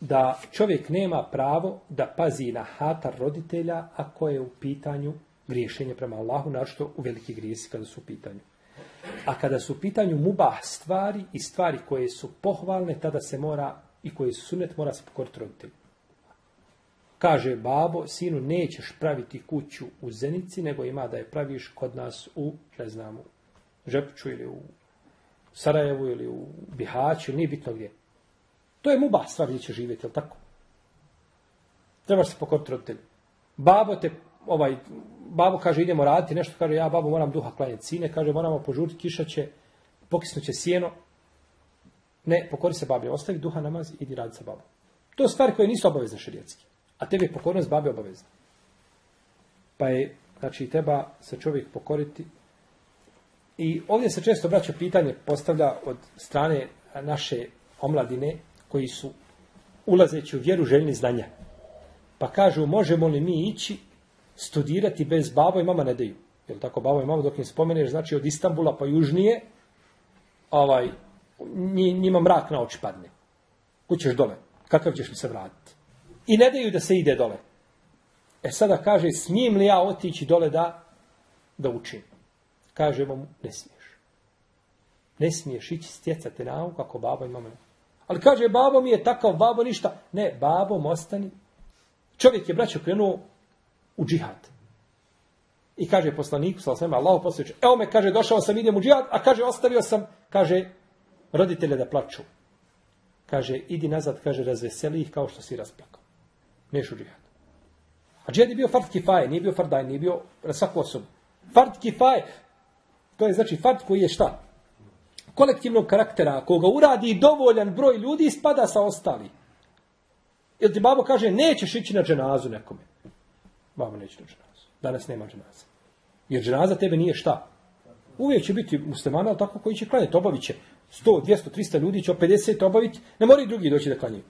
da čovjek nema pravo da pazi na hatar roditelja ako je u pitanju griješenje prema Allahu, našto u veliki grijesi kada su u pitanju. A kada su u pitanju mubah stvari i stvari koje su pohvalne, tada se mora i koji su sunet, mora se pokoriti roditelju. Kaže babo, sinu, nećeš praviti kuću u Zenici, nego ima da je praviš kod nas u, ne znam, u Žepču ili u Sarajevu ili u Bihaću, nije bitno gdje. To je muba stvar gdje će živjeti, jel tako? Trebaš se pokoriti roditelju. Babo te, ovaj, babo kaže idemo raditi nešto, kaže ja babo moram duha klanjati sine, kaže moramo požuriti, kiša će, pokisnuće sjeno, ne, pokori se babi, ostavi duha namaz idi radi sa babom. To je stvari koje nisu obavezne širijetski. A tebi je pokornost babi obavezna. Pa je, znači, treba se čovjek pokoriti. I ovdje se često braća pitanje postavlja od strane naše omladine koji su ulazeći u vjeru željni znanja. Pa kažu, možemo li mi ići studirati bez babo i mama ne daju. Jel tako, babo i mama dok im spomeneš, znači od Istambula pa južnije, ovaj, njima mrak na oči padne. Kućeš dole. Kakav ćeš mi se vratiti? I ne daju da se ide dole. E sada kaže, smijem li ja otići dole da, da učim? Kaže mu, ne smiješ. Ne smiješ ići stjecati nauku ako babo i mama. Ali kaže, babo mi je takav, babo ništa. Ne, babo ostani. Čovjek je, braćo, krenuo u džihad. I kaže poslaniku, sal svema, Allah posljeće, evo me, kaže, došao sam, idem u džihad, a kaže, ostavio sam, kaže, roditelje da plaču. Kaže, idi nazad, kaže, razveseli ih kao što si rasplakao. Neš u džihad. A džihad je bio fard kifaje, nije bio fardaj, nije bio na svaku osobu. Fard kifaje, to je znači fard koji je šta? Kolektivnog karaktera, koga uradi dovoljan broj ljudi, spada sa ostali. Jer ti babo kaže, nećeš ići na dženazu nekome. Babo neće na dženazu. Danas nema dženaza. Jer dženaza tebe nije šta? Uvijek će biti muslimana, ali tako koji će klanjati, obavit će. 100, 200, 300 ljudi će o 50 obaviti, ne moraju drugi doći da klanjaju.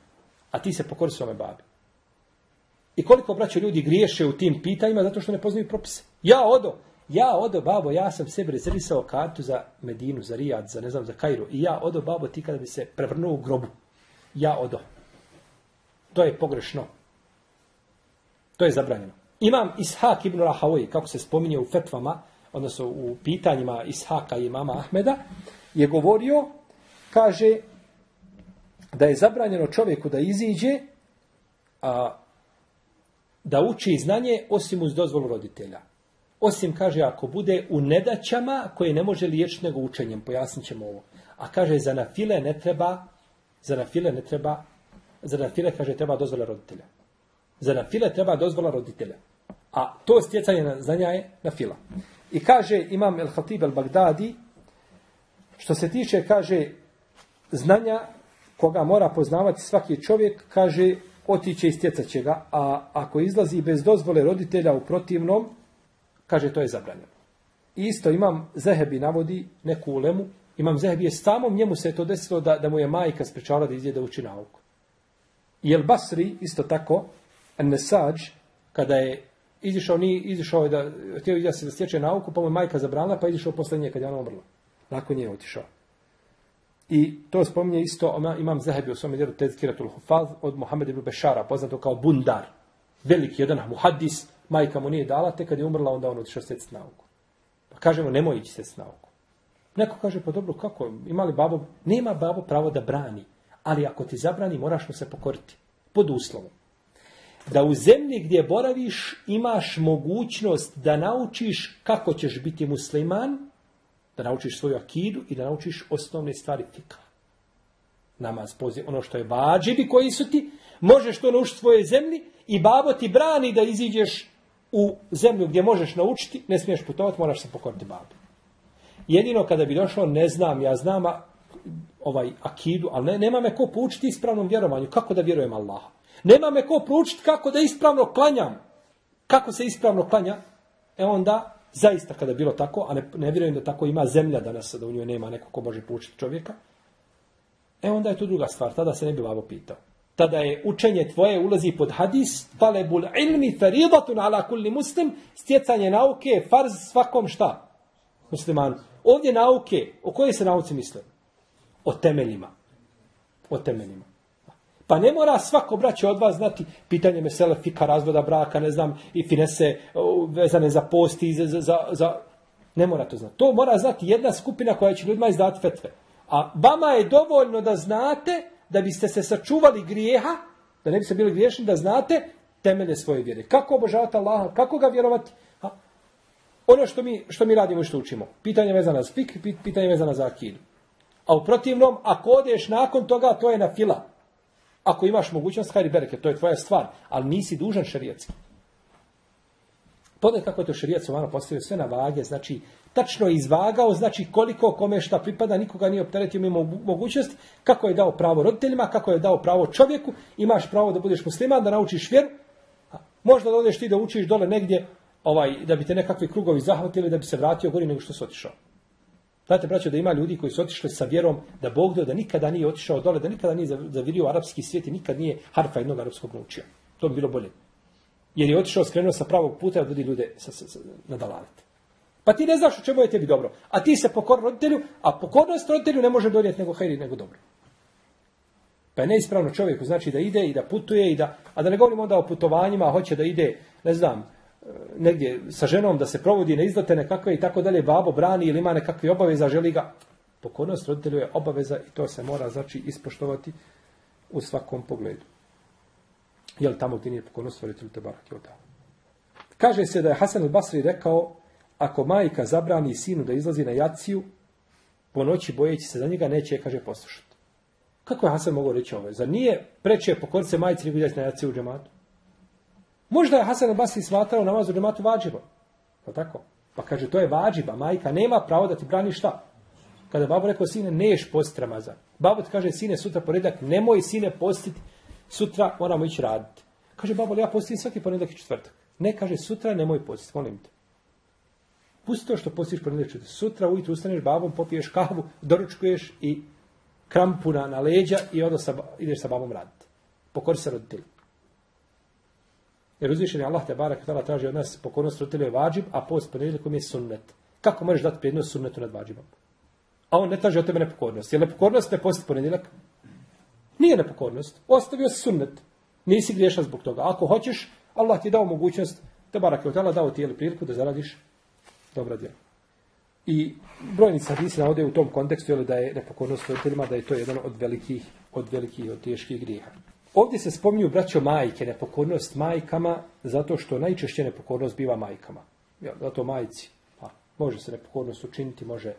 A ti se pokori svome babi. I koliko braće ljudi griješe u tim pitanjima zato što ne poznaju propise. Ja odo, ja odo babo, ja sam sebi rezervisao kartu za Medinu, za Rijad, za ne znam, za Kairu. I ja odo babo ti kada bi se prevrnuo u grobu. Ja odo. To je pogrešno. To je zabranjeno. Imam Ishak ibn Rahawi, kako se spominje u fetvama, odnosno u pitanjima Ishaka i mama Ahmeda, je govorio, kaže, da je zabranjeno čovjeku da iziđe, a, da uči znanje osim uz dozvolu roditelja. Osim, kaže, ako bude u nedaćama koje ne može liječiti nego učenjem, pojasnit ćemo ovo. A kaže, za na file ne treba, za na ne treba, za na kaže, treba dozvola roditelja. Za na file treba dozvola roditelja. A to stjecanje znanja je na fila. I kaže imam El Hatib El Bagdadi, što se tiče, kaže, znanja koga mora poznavati svaki čovjek, kaže, otiće i stjecat će ga, a ako izlazi bez dozvole roditelja u protivnom, kaže, to je zabranjeno. isto imam Zehebi navodi neku ulemu, imam Zehebi je samom njemu se je to desilo da, da mu je majka sprečavala da izje da uči nauku. I El Basri, isto tako, Nesađ, kada je izišao, ni izišao je da, htio da se da stječe nauku, pa mu je majka zabranila, pa je izišao posle nje kad je ona umrla. Nakon nje je otišao. I to spominje isto, imam Zahebi u svom djelu Tezkiratul Hufaz od Mohamed ibn Bešara, poznato kao Bundar. Veliki jedan muhaddis, majka mu nije dala, te kad je umrla, onda on otišao sjeciti nauku. Pa kažemo, nemoj ići sjeciti nauku. Neko kaže, pa dobro, kako, ima li babo? Nema babo pravo da brani, ali ako ti zabrani, moraš mu se pokoriti. Pod uslovom. Da u zemlji gdje boraviš imaš mogućnost da naučiš kako ćeš biti musliman, da naučiš svoju akidu i da naučiš osnovne stvari fika. Namaz, poziv, ono što je vađibi koji su ti, možeš to naučiti svojoj zemlji i babo ti brani da iziđeš u zemlju gdje možeš naučiti, ne smiješ putovati, moraš se pokoriti babu. Jedino kada bi došao, ne znam, ja znam ovaj akidu, ali ne, nema me ko poučiti ispravnom vjerovanju. Kako da vjerujem Allaha? Nema me ko proučiti kako da ispravno klanjam. Kako se ispravno klanja? E onda, zaista kada je bilo tako, a ne, ne vjerujem da tako ima zemlja danas, da u njoj nema neko ko može poučiti čovjeka, e onda je to druga stvar. Tada se ne bi lavo pitao. Tada je učenje tvoje ulazi pod hadis, talebul ilmi feridatun ala kulli muslim, stjecanje nauke, farz svakom šta? Muslimanu. Ovdje nauke, o kojoj se nauci misle? O temeljima. O temeljima. Pa ne mora svako braće od vas znati pitanje mesele fika razvoda braka, ne znam, i finese vezane za posti, za, za, za, ne mora to znati. To mora znati jedna skupina koja će ljudima izdati fetve. A vama je dovoljno da znate da biste se sačuvali grijeha, da ne biste bili griješni, da znate temelje svoje vjere. Kako obožavati Allaha, kako ga vjerovati, ono što mi, što mi radimo i što učimo. Pitanje vezano za fik, pitanje vezano za akidu. A u protivnom, ako odeš nakon toga, to je na fila. Ako imaš mogućnost, hajri bereke, to je tvoja stvar, ali nisi dužan šerijetski. Pogledaj kako je to šerijet Sovano postavio sve na vage, znači tačno je izvagao, znači koliko kome šta pripada, nikoga nije opteretio mimo mogućnost, kako je dao pravo roditeljima, kako je dao pravo čovjeku, imaš pravo da budeš musliman, da naučiš vjeru, možda da odeš ti da učiš dole negdje, ovaj, da bi te nekakvi krugovi zahvatili, da bi se vratio gori nego što si otišao. Znate, braćo, da ima ljudi koji su otišli sa vjerom da Bog da nikada nije otišao dole, da nikada nije zavirio arapski svijet i nikad nije harfa jednog arapskog naučio. To bi bilo bolje. Jer je otišao, skrenuo sa pravog puta vodi ljude sa, sa, na dalalet. Pa ti ne znaš u čemu je tebi dobro. A ti se pokor roditelju, a pokornost roditelju ne može donijeti nego hejri, nego dobro. Pa je neispravno čovjeku znači da ide i da putuje i da, a da ne govorimo onda o putovanjima, hoće da ide, ne znam, negdje sa ženom da se provodi na izlete nekakve i tako dalje, babo brani ili ima nekakve obaveza, želi ga. Pokornost roditelju je obaveza i to se mora znači ispoštovati u svakom pogledu. Jel tamo ti nije pokornost roditelju te barak je Kaže se da je Hasan al-Basri rekao, ako majka zabrani sinu da izlazi na jaciju, po noći bojeći se za njega, neće kaže, poslušati. Kako je Hasan mogao reći ovo? Zar nije preče pokoriti se majci nego na jaciju u džematu? Možda je Hasan al-Basri smatrao namaz u džematu vađiba. Pa tako? Pa kaže, to je vađiba. Majka nema pravo da ti brani šta? Kada babo rekao, sine, neš postiti Ramazan. Babo ti kaže, sine, sutra poredak, nemoj sine postiti, sutra moramo ići raditi. Kaže, babo, ja postim svaki ponedak i četvrtak. Ne, kaže, sutra nemoj postiti, molim te. Pusti to što postiš ponedak i četvrtak. Sutra ujutro ustaneš babom, popiješ kahvu, doručkuješ i krampuna na leđa i onda ideš sa babom raditi. Pokori se roditelji. Jer uzvišen je Allah te barak tala traži od nas pokornost roditelja je vađib, a post ponedjeljkom je sunnet. Kako možeš dati prednost sunnetu nad vađibom? A on ne traži od tebe nepokornost. Je li nepokornost ne posti ponedjeljak? Nije nepokornost. Ostavio si sunnet. Nisi griješan zbog toga. Ako hoćeš, Allah ti je dao mogućnost, te barak je dao ti je priliku da zaradiš dobra djela. I brojni hadisi navode u tom kontekstu da je nepokornost roditeljima, da je to jedan od velikih, od velikih, od teških grijeha. Ovdje se spominju braćo majke, nepokornost majkama, zato što najčešće nepokornost biva majkama. Ja, zato majci, pa, može se nepokornost učiniti, može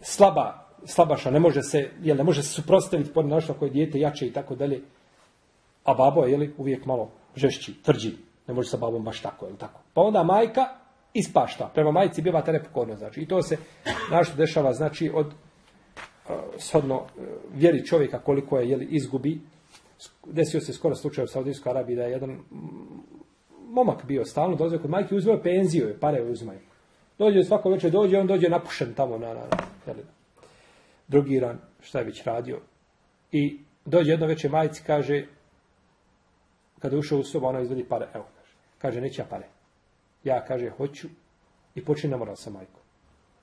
slaba, slabaša, ne može se, jel, ne može se suprostaviti pod našo koje dijete jače i tako dalje. A babo je, jeli, uvijek malo žešći, tvrđi. Ne može sa babom baš tako, jel tako. Pa onda majka ispašta. Prema majci biva ta nepokornost, znači. I to se našto dešava, znači, od shodno uh, vjeri čovjeka koliko je, jeli, izgubi, desio se skoro slučaj u Saudijskoj Arabiji da je jedan momak bio stalno dolazio kod majke uzmeo penziju, pare uzmaju. Dođe svako večer, dođe, on dođe napušen tamo na, na, na drugi ran, šta je već radio. I dođe jedno večer majci, kaže, kada je ušao u sobu, ona izvedi pare, evo, kaže, neće ja pare. Ja, kaže, hoću i počne namoral sa majkom.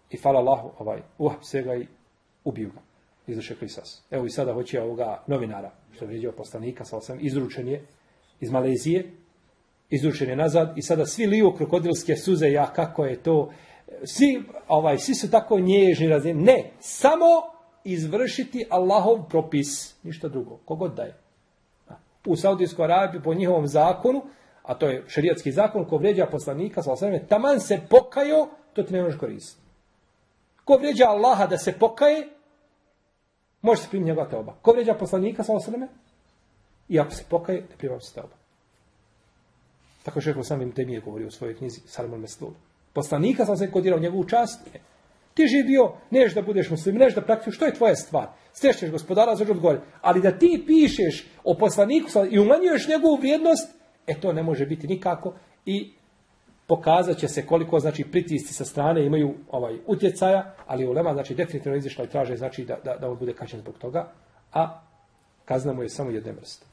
I hvala Allahu, ovaj, uhap se ga i ubiju ga. Izvrše krisas. Evo i sada hoće ovoga novinara, što je vrijeđao poslanika, sa osam, izručen je iz Malezije, izručen je nazad i sada svi liju krokodilske suze, ja kako je to, svi, ovaj, svi su tako nježni, razine. ne, samo izvršiti Allahov propis, ništa drugo, kogod da je. U Saudijskoj Arabiji po njihovom zakonu, a to je šerijatski zakon, ko vrijeđa poslanika, sa osam, taman se pokajo, to ti ne možeš koristiti. Ko vrijeđa Allaha da se pokaje, može se primiti njegova teoba. Ko vrijeđa poslanika, sa osreme, i ako se pokaje, ne prima se teoba. Tako što sam im temije govorio u svojoj knjizi Salmon Meslul. Poslanika sam se kodirao njegovu čast. Ti živio, neš da budeš muslim, neš da praktičeš, što je tvoja stvar. Stešćeš gospodara za odgovor. Ali da ti pišeš o poslaniku i umanjuješ njegovu vrijednost, e to ne može biti nikako i pokazat će se koliko znači pritisci sa strane imaju ovaj utjecaja, ali ulema znači definitivno izišla i traže znači da, da, da on bude kažnjen zbog toga, a kazna mu je samo jedne vrste.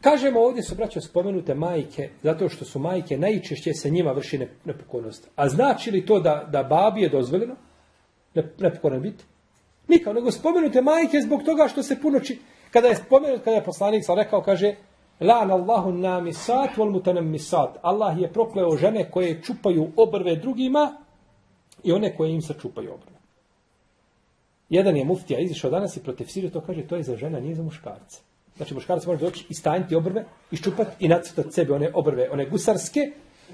Kažemo ovdje su braćo spomenute majke, zato što su majke najčešće se njima vrši nepokornost. A znači li to da, da babi je dozvoljeno nepokoran biti? Nikao, nego spomenute majke zbog toga što se puno či... Kada je spomenut, kada je poslanik sam rekao, kaže, Lan Allahu na misat vol misat. Allah je prokleo žene koje čupaju obrve drugima i one koje im se čupaju obrve. Jedan je muftija izišao danas i protiv Siriju to kaže, to je za žena, nije za muškarce. Znači muškarac može doći i stanjiti obrve, iščupati i nacrtati sebi one obrve, one gusarske,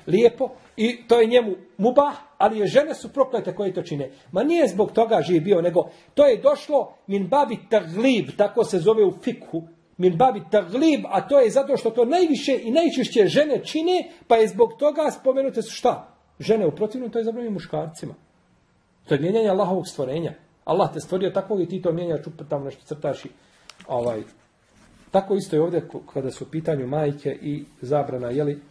lijepo, i to je njemu muba, ali je žene su proklete koje to čine. Ma nije zbog toga živ bio, nego to je došlo min babi taglib, tako se zove u fikhu, min babi taglib, a to je zato što to najviše i najčešće žene čine, pa je zbog toga spomenute su šta? Žene u protivnom, to je zabranjeno muškarcima. To je mijenjanje Allahovog stvorenja. Allah te stvorio takvog i ti to mijenja, čupa tamo nešto crtaš i ovaj. Tako isto je ovdje kada su u pitanju majke i zabrana, jeli,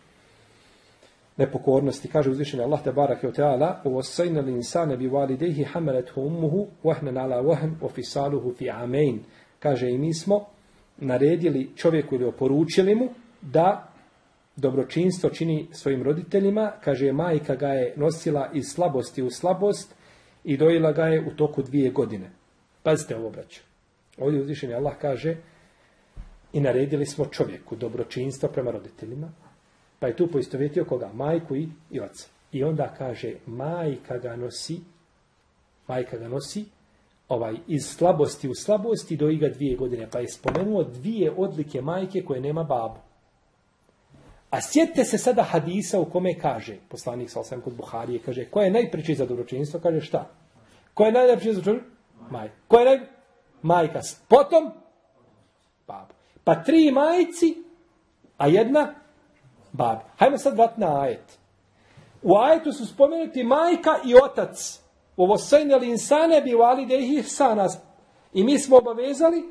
nepokornosti. Kaže uzvišenje Allah te barak je o teala وَوَسَيْنَ الْإِنسَانَ بِوَالِدَيْهِ حَمَلَتْهُ أُمُّهُ وَهْنَ نَعْلَى وَهْنْ وَفِسَالُهُ فِي عَمَيْنِ Kaže i mi smo naredili čovjeku ili oporučili mu da dobročinstvo čini svojim roditeljima, kaže majka ga je nosila iz slabosti u slabost i dojela ga je u toku dvije godine. Pazite ovo, braću. Ovdje uzvišeni Allah kaže i naredili smo čovjeku dobročinstvo prema roditeljima, pa je tu poistovjetio koga? Majku i, i oca. I onda kaže, majka ga nosi, majka ga nosi, ovaj, iz slabosti u slabosti do iga dvije godine. Pa je spomenuo dvije odlike majke koje nema babu. A sjetite se sada hadisa u kome kaže, poslanik sa osam kod Buharije, kaže, koja je najpriči za dobročinstvo? Kaže šta? Koja je najpriči za dobročinstvo? Majka. Koja je naj... Majka. Potom? Babo. Pa tri majci, a jedna babi. Hajmo sad vrat na ajet. U ajetu su spomenuti majka i otac. Ovo sajnjali insane bi vali da ih nas. I mi smo obavezali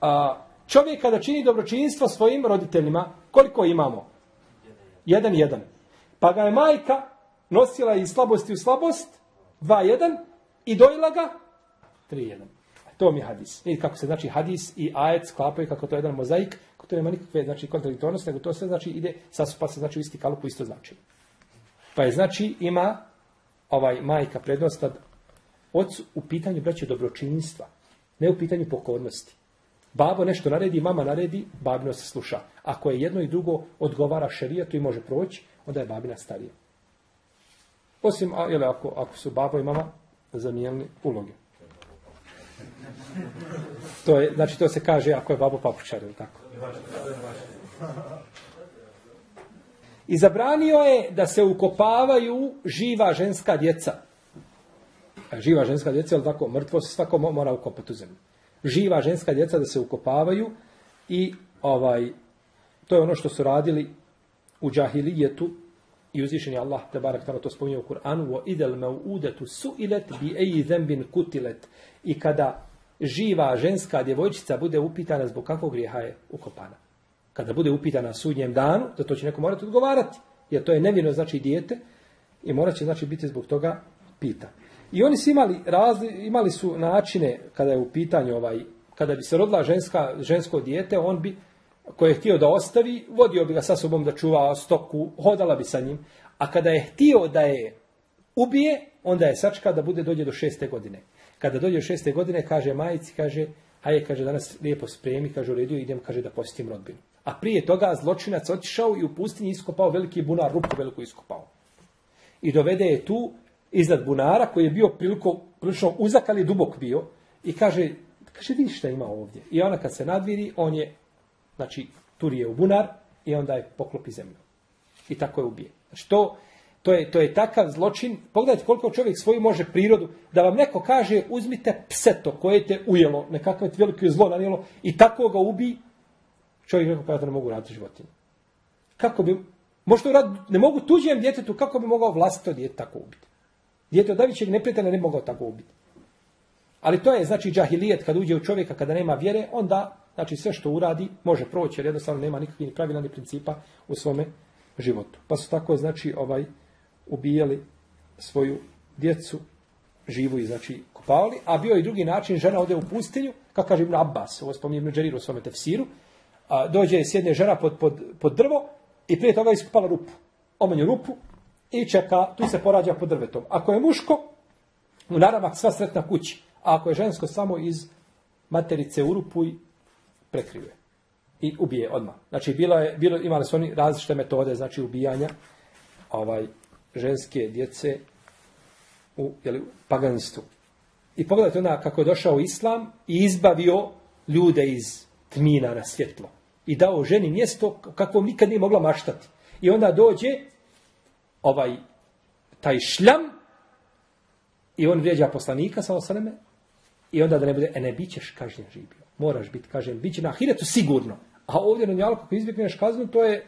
a, čovjeka da čini dobročinstvo svojim roditeljima. Koliko imamo? Jedan, jedan. Pa ga je majka nosila iz slabosti u slabost. Dva, jedan. I dojela ga. Tri, jedan. To mi je hadis. Vidite kako se znači hadis i ajet sklapaju, kako to je jedan mozaik, kako to nema nikakve znači, kontradiktornosti, nego to sve znači ide, sasupa se znači u isti kalupu, isto znači. Pa je znači ima ovaj majka prednost od ocu u pitanju braće dobročinstva, ne u pitanju pokornosti. Babo nešto naredi, mama naredi, babino se sluša. Ako je jedno i drugo odgovara šerijatu i može proći, onda je babina starija. Osim, jel, ako, ako su babo i mama zamijenili uloge. To je, znači to se kaže ako je babo papučar, ili tako? I zabranio je da se ukopavaju živa ženska djeca. Živa ženska djeca, ali tako, mrtvo se svako mora ukopati u zemlju. Živa ženska djeca da se ukopavaju i ovaj, to je ono što su radili u džahilijetu i uzvišen je Allah, te barak to spominje u Kur'anu, o idel me udetu su ilet bi eji zembin kutilet. I kada živa ženska djevojčica bude upitana zbog kakvog grijeha je ukopana. Kada bude upitana sudnjem danu, da to će neko morati odgovarati. Jer to je nevino znači dijete i morat će znači biti zbog toga pita. I oni su imali, razli, imali su načine kada je u pitanju ovaj, kada bi se rodila ženska, žensko dijete, on bi koje je htio da ostavi, vodio bi ga sa sobom da čuva stoku, hodala bi sa njim. A kada je htio da je ubije, onda je sačka da bude dođe do šeste godine. Kada dođe u šeste godine, kaže majici, kaže, hajde, kaže, danas lijepo spremi, kaže, u redu, idem, kaže, da posjetim rodbinu. A prije toga zločinac otišao i u pustinji iskopao veliki bunar, rupu veliku iskopao. I dovede je tu iznad bunara koji je bio prilično, prilično uzak, ali dubok bio. I kaže, kaže, vidi šta ima ovdje. I ona kad se nadviri, on je, znači, turije u bunar i onda je poklopi zemlju. I tako je ubije. Znači, to, to je, to je takav zločin. Pogledajte koliko čovjek svoju može prirodu. Da vam neko kaže, uzmite pseto koje te ujelo, nekakve veliko zlo nanijelo i tako ga ubi, čovjek rekao, pa ne mogu raditi životinje. Kako bi, možete uraditi, ne mogu tuđem djetetu, kako bi mogao vlastito dijete tako ubiti? Dijete od najvećeg neprijatelja ne mogao tako ubiti. Ali to je, znači, džahilijet kad uđe u čovjeka, kada nema vjere, onda, znači, sve što uradi može proći, jer jednostavno nema nikakvih pravila ni principa u svome životu. Pa su tako, znači, ovaj, ubijali svoju djecu, živu i, znači, kopavali, a bio i drugi način, žena ode u pustinju, kako kaže Ibn Abbas, ovo spominje Ibn Đeriru u svome tefsiru, a, dođe s jedne žena pod, pod, pod drvo i prije toga iskopala rupu. Omanju rupu i čeka, tu se porađa pod drvetom. Ako je muško, u naramak sva sretna kući. A ako je žensko, samo iz materice u rupu i prekrivuje. I ubije odmah. Znači, bilo je, bilo, imali su oni različite metode, znači ubijanja ovaj, ženske djece u jeli, paganstvu. I pogledajte onda kako je došao islam i izbavio ljude iz tmina na svjetlo. I dao ženi mjesto kakvom nikad nije mogla maštati. I onda dođe ovaj taj šljam i on vrijeđa poslanika sa osaneme i onda da ne bude, e ne, bit ćeš kažnjen živio. Moraš biti kažnjen. Bit će na ahiretu sigurno. A ovdje na njalku ako izbjegneš kaznu, to je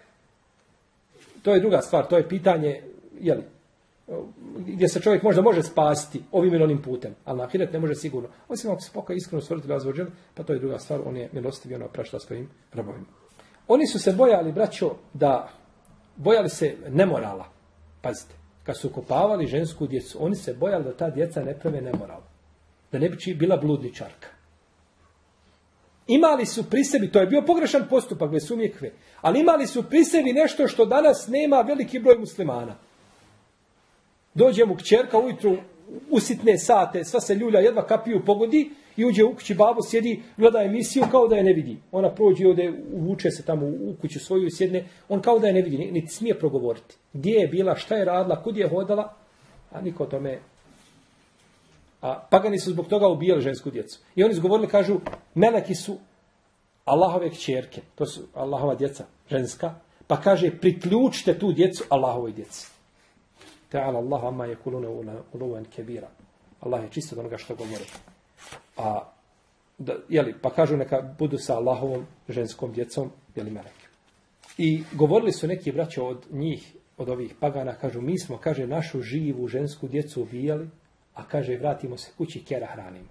to je druga stvar. To je pitanje, jeli, gdje se čovjek možda može spasti ovim ili onim putem, ali na ahiret ne može sigurno. Osim ako se pokaj iskreno stvoriti razvođen, pa to je druga stvar, on je milostiv i ono prašta svojim robovima. Oni su se bojali, braćo, da bojali se nemorala. Pazite, kad su kopavali žensku djecu, oni se bojali da ta djeca ne prave nemoral. Da ne bi bila bludničarka. Imali su pri sebi, to je bio pogrešan postupak bez sumjekve, ali imali su pri sebi nešto što danas nema veliki broj muslimana. Dođe mu kćerka ujutru usitne sate, sva se ljulja, jedva kapiju pogodi i uđe u kući, babo sjedi, gleda emisiju kao da je ne vidi. Ona prođe ovdje, uvuče se tamo u kuću svoju i sjedne, on kao da je ne vidi, niti smije progovoriti. Gdje je bila, šta je radila, kud je hodala, a niko o tome... A pagani su zbog toga ubijali žensku djecu. I oni izgovorili, kažu, meleki su Allahove kćerke, to su Allahova djeca, ženska, pa kaže, priključite tu djecu Allahovoj djeci. Ta'ala Allah amma je kulune uluven kebira. Allah je čisto od onoga što govori. A, da, jeli, pa kažu neka budu sa Allahovom ženskom djecom, jeli meleke. I govorili su neki braća od njih, od ovih pagana, kažu, mi smo, kaže, našu živu žensku djecu ubijali, a kaže, vratimo se kući, kera hranimo.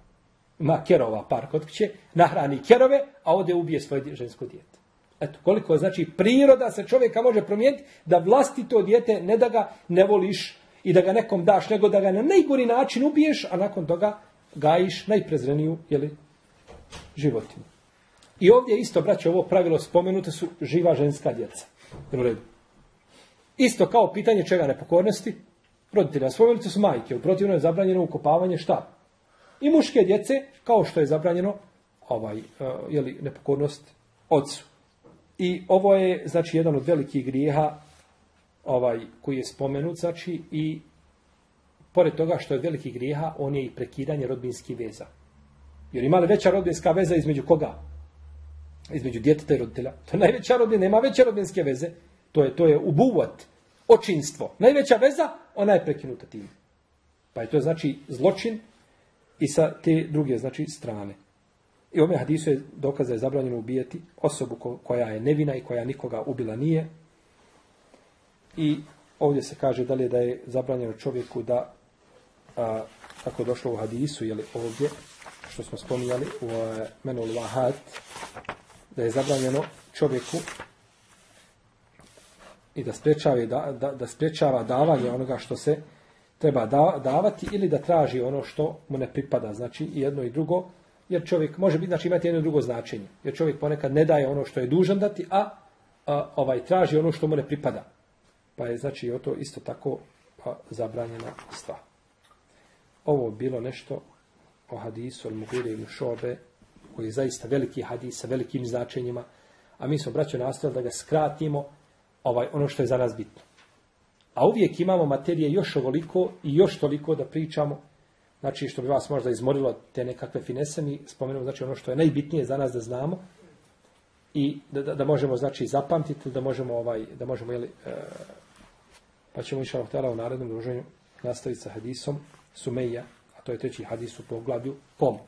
Ma kerova par kod kuće, nahrani kerove, a ode ubije svoje žensko djete. Eto, koliko znači priroda se čovjeka može promijeniti da vlastito dijete ne da ga ne voliš i da ga nekom daš, nego da ga na najgori način ubiješ, a nakon toga gajiš najprezreniju jeli, životinu. I ovdje isto, braće, ovo pravilo spomenute su živa ženska djeca. U redu. Isto kao pitanje čega nepokornosti, roditelja. Spomenute su majke, u protivno je zabranjeno ukopavanje šta? I muške djece, kao što je zabranjeno ovaj, uh, jeli, nepokornost ocu. I ovo je, znači, jedan od velikih grijeha ovaj, koji je spomenut, znači, i pored toga što je veliki grijeha, on je i prekidanje rodbinskih veza. Jer ima li veća rodbinska veza između koga? Između djeteta i roditelja. To je najveća rodbina, nema veće rodbinske veze. To je, to je ubuvat, očinstvo. Najveća veza, ona je prekinuta tim. Pa je to znači zločin i sa te druge, znači, strane. I ome hadisu je dokaz da je zabranjeno ubijeti osobu koja je nevina i koja nikoga ubila nije. I ovdje se kaže dalje da je zabranjeno čovjeku da, a, kako je došlo u hadisu, jeli ovdje, što smo spominjali u uh, menul vahat, da je zabranjeno čovjeku i da sprečava, da, da, da sprečava davanje onoga što se treba da, davati ili da traži ono što mu ne pripada. Znači jedno i drugo, jer čovjek može biti, znači imati jedno drugo značenje. Jer čovjek ponekad ne daje ono što je dužan dati, a, a ovaj traži ono što mu ne pripada. Pa je znači o to isto tako a, zabranjena stvar. Ovo bilo nešto o hadisu al Mugire ibn Šobe, koji je zaista veliki hadis sa velikim značenjima, a mi smo, braćo, nastavili da ga skratimo ovaj, ono što je za nas bitno. A uvijek imamo materije još ovoliko i još toliko da pričamo, znači što bi vas možda izmorilo te nekakve finese, mi spomenemo znači ono što je najbitnije za nas da znamo i da, da, da možemo znači zapamtiti, da možemo ovaj da možemo jeli, e, pa ćemo inšallah htjela u narednom druženju nastaviti sa hadisom Sumeja, a to je treći hadis u poglavlju kom.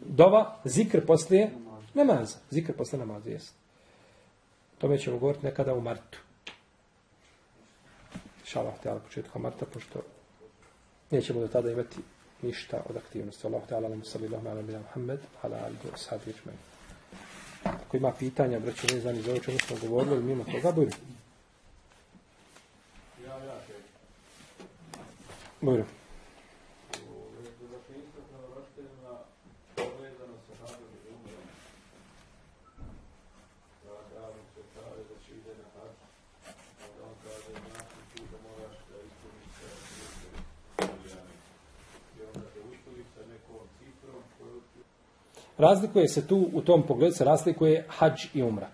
Dova, zikr poslije namaza. Zikr poslije namaza, jest. Tome ćemo govoriti nekada u martu. Inšallah htjela početka marta, pošto nećemo do tada imati ništa od aktivnosti. Allah ta'ala nam sallallahu ala bila Muhammed, ala alihi wa sahbihi ajma'in. Ako ima pitanja, braćo, ne znam iz ovo čemu smo govorili, mimo toga, bujru. Bujru. Razlikuje se tu, u tom pogledu se razlikuje hađ i umra.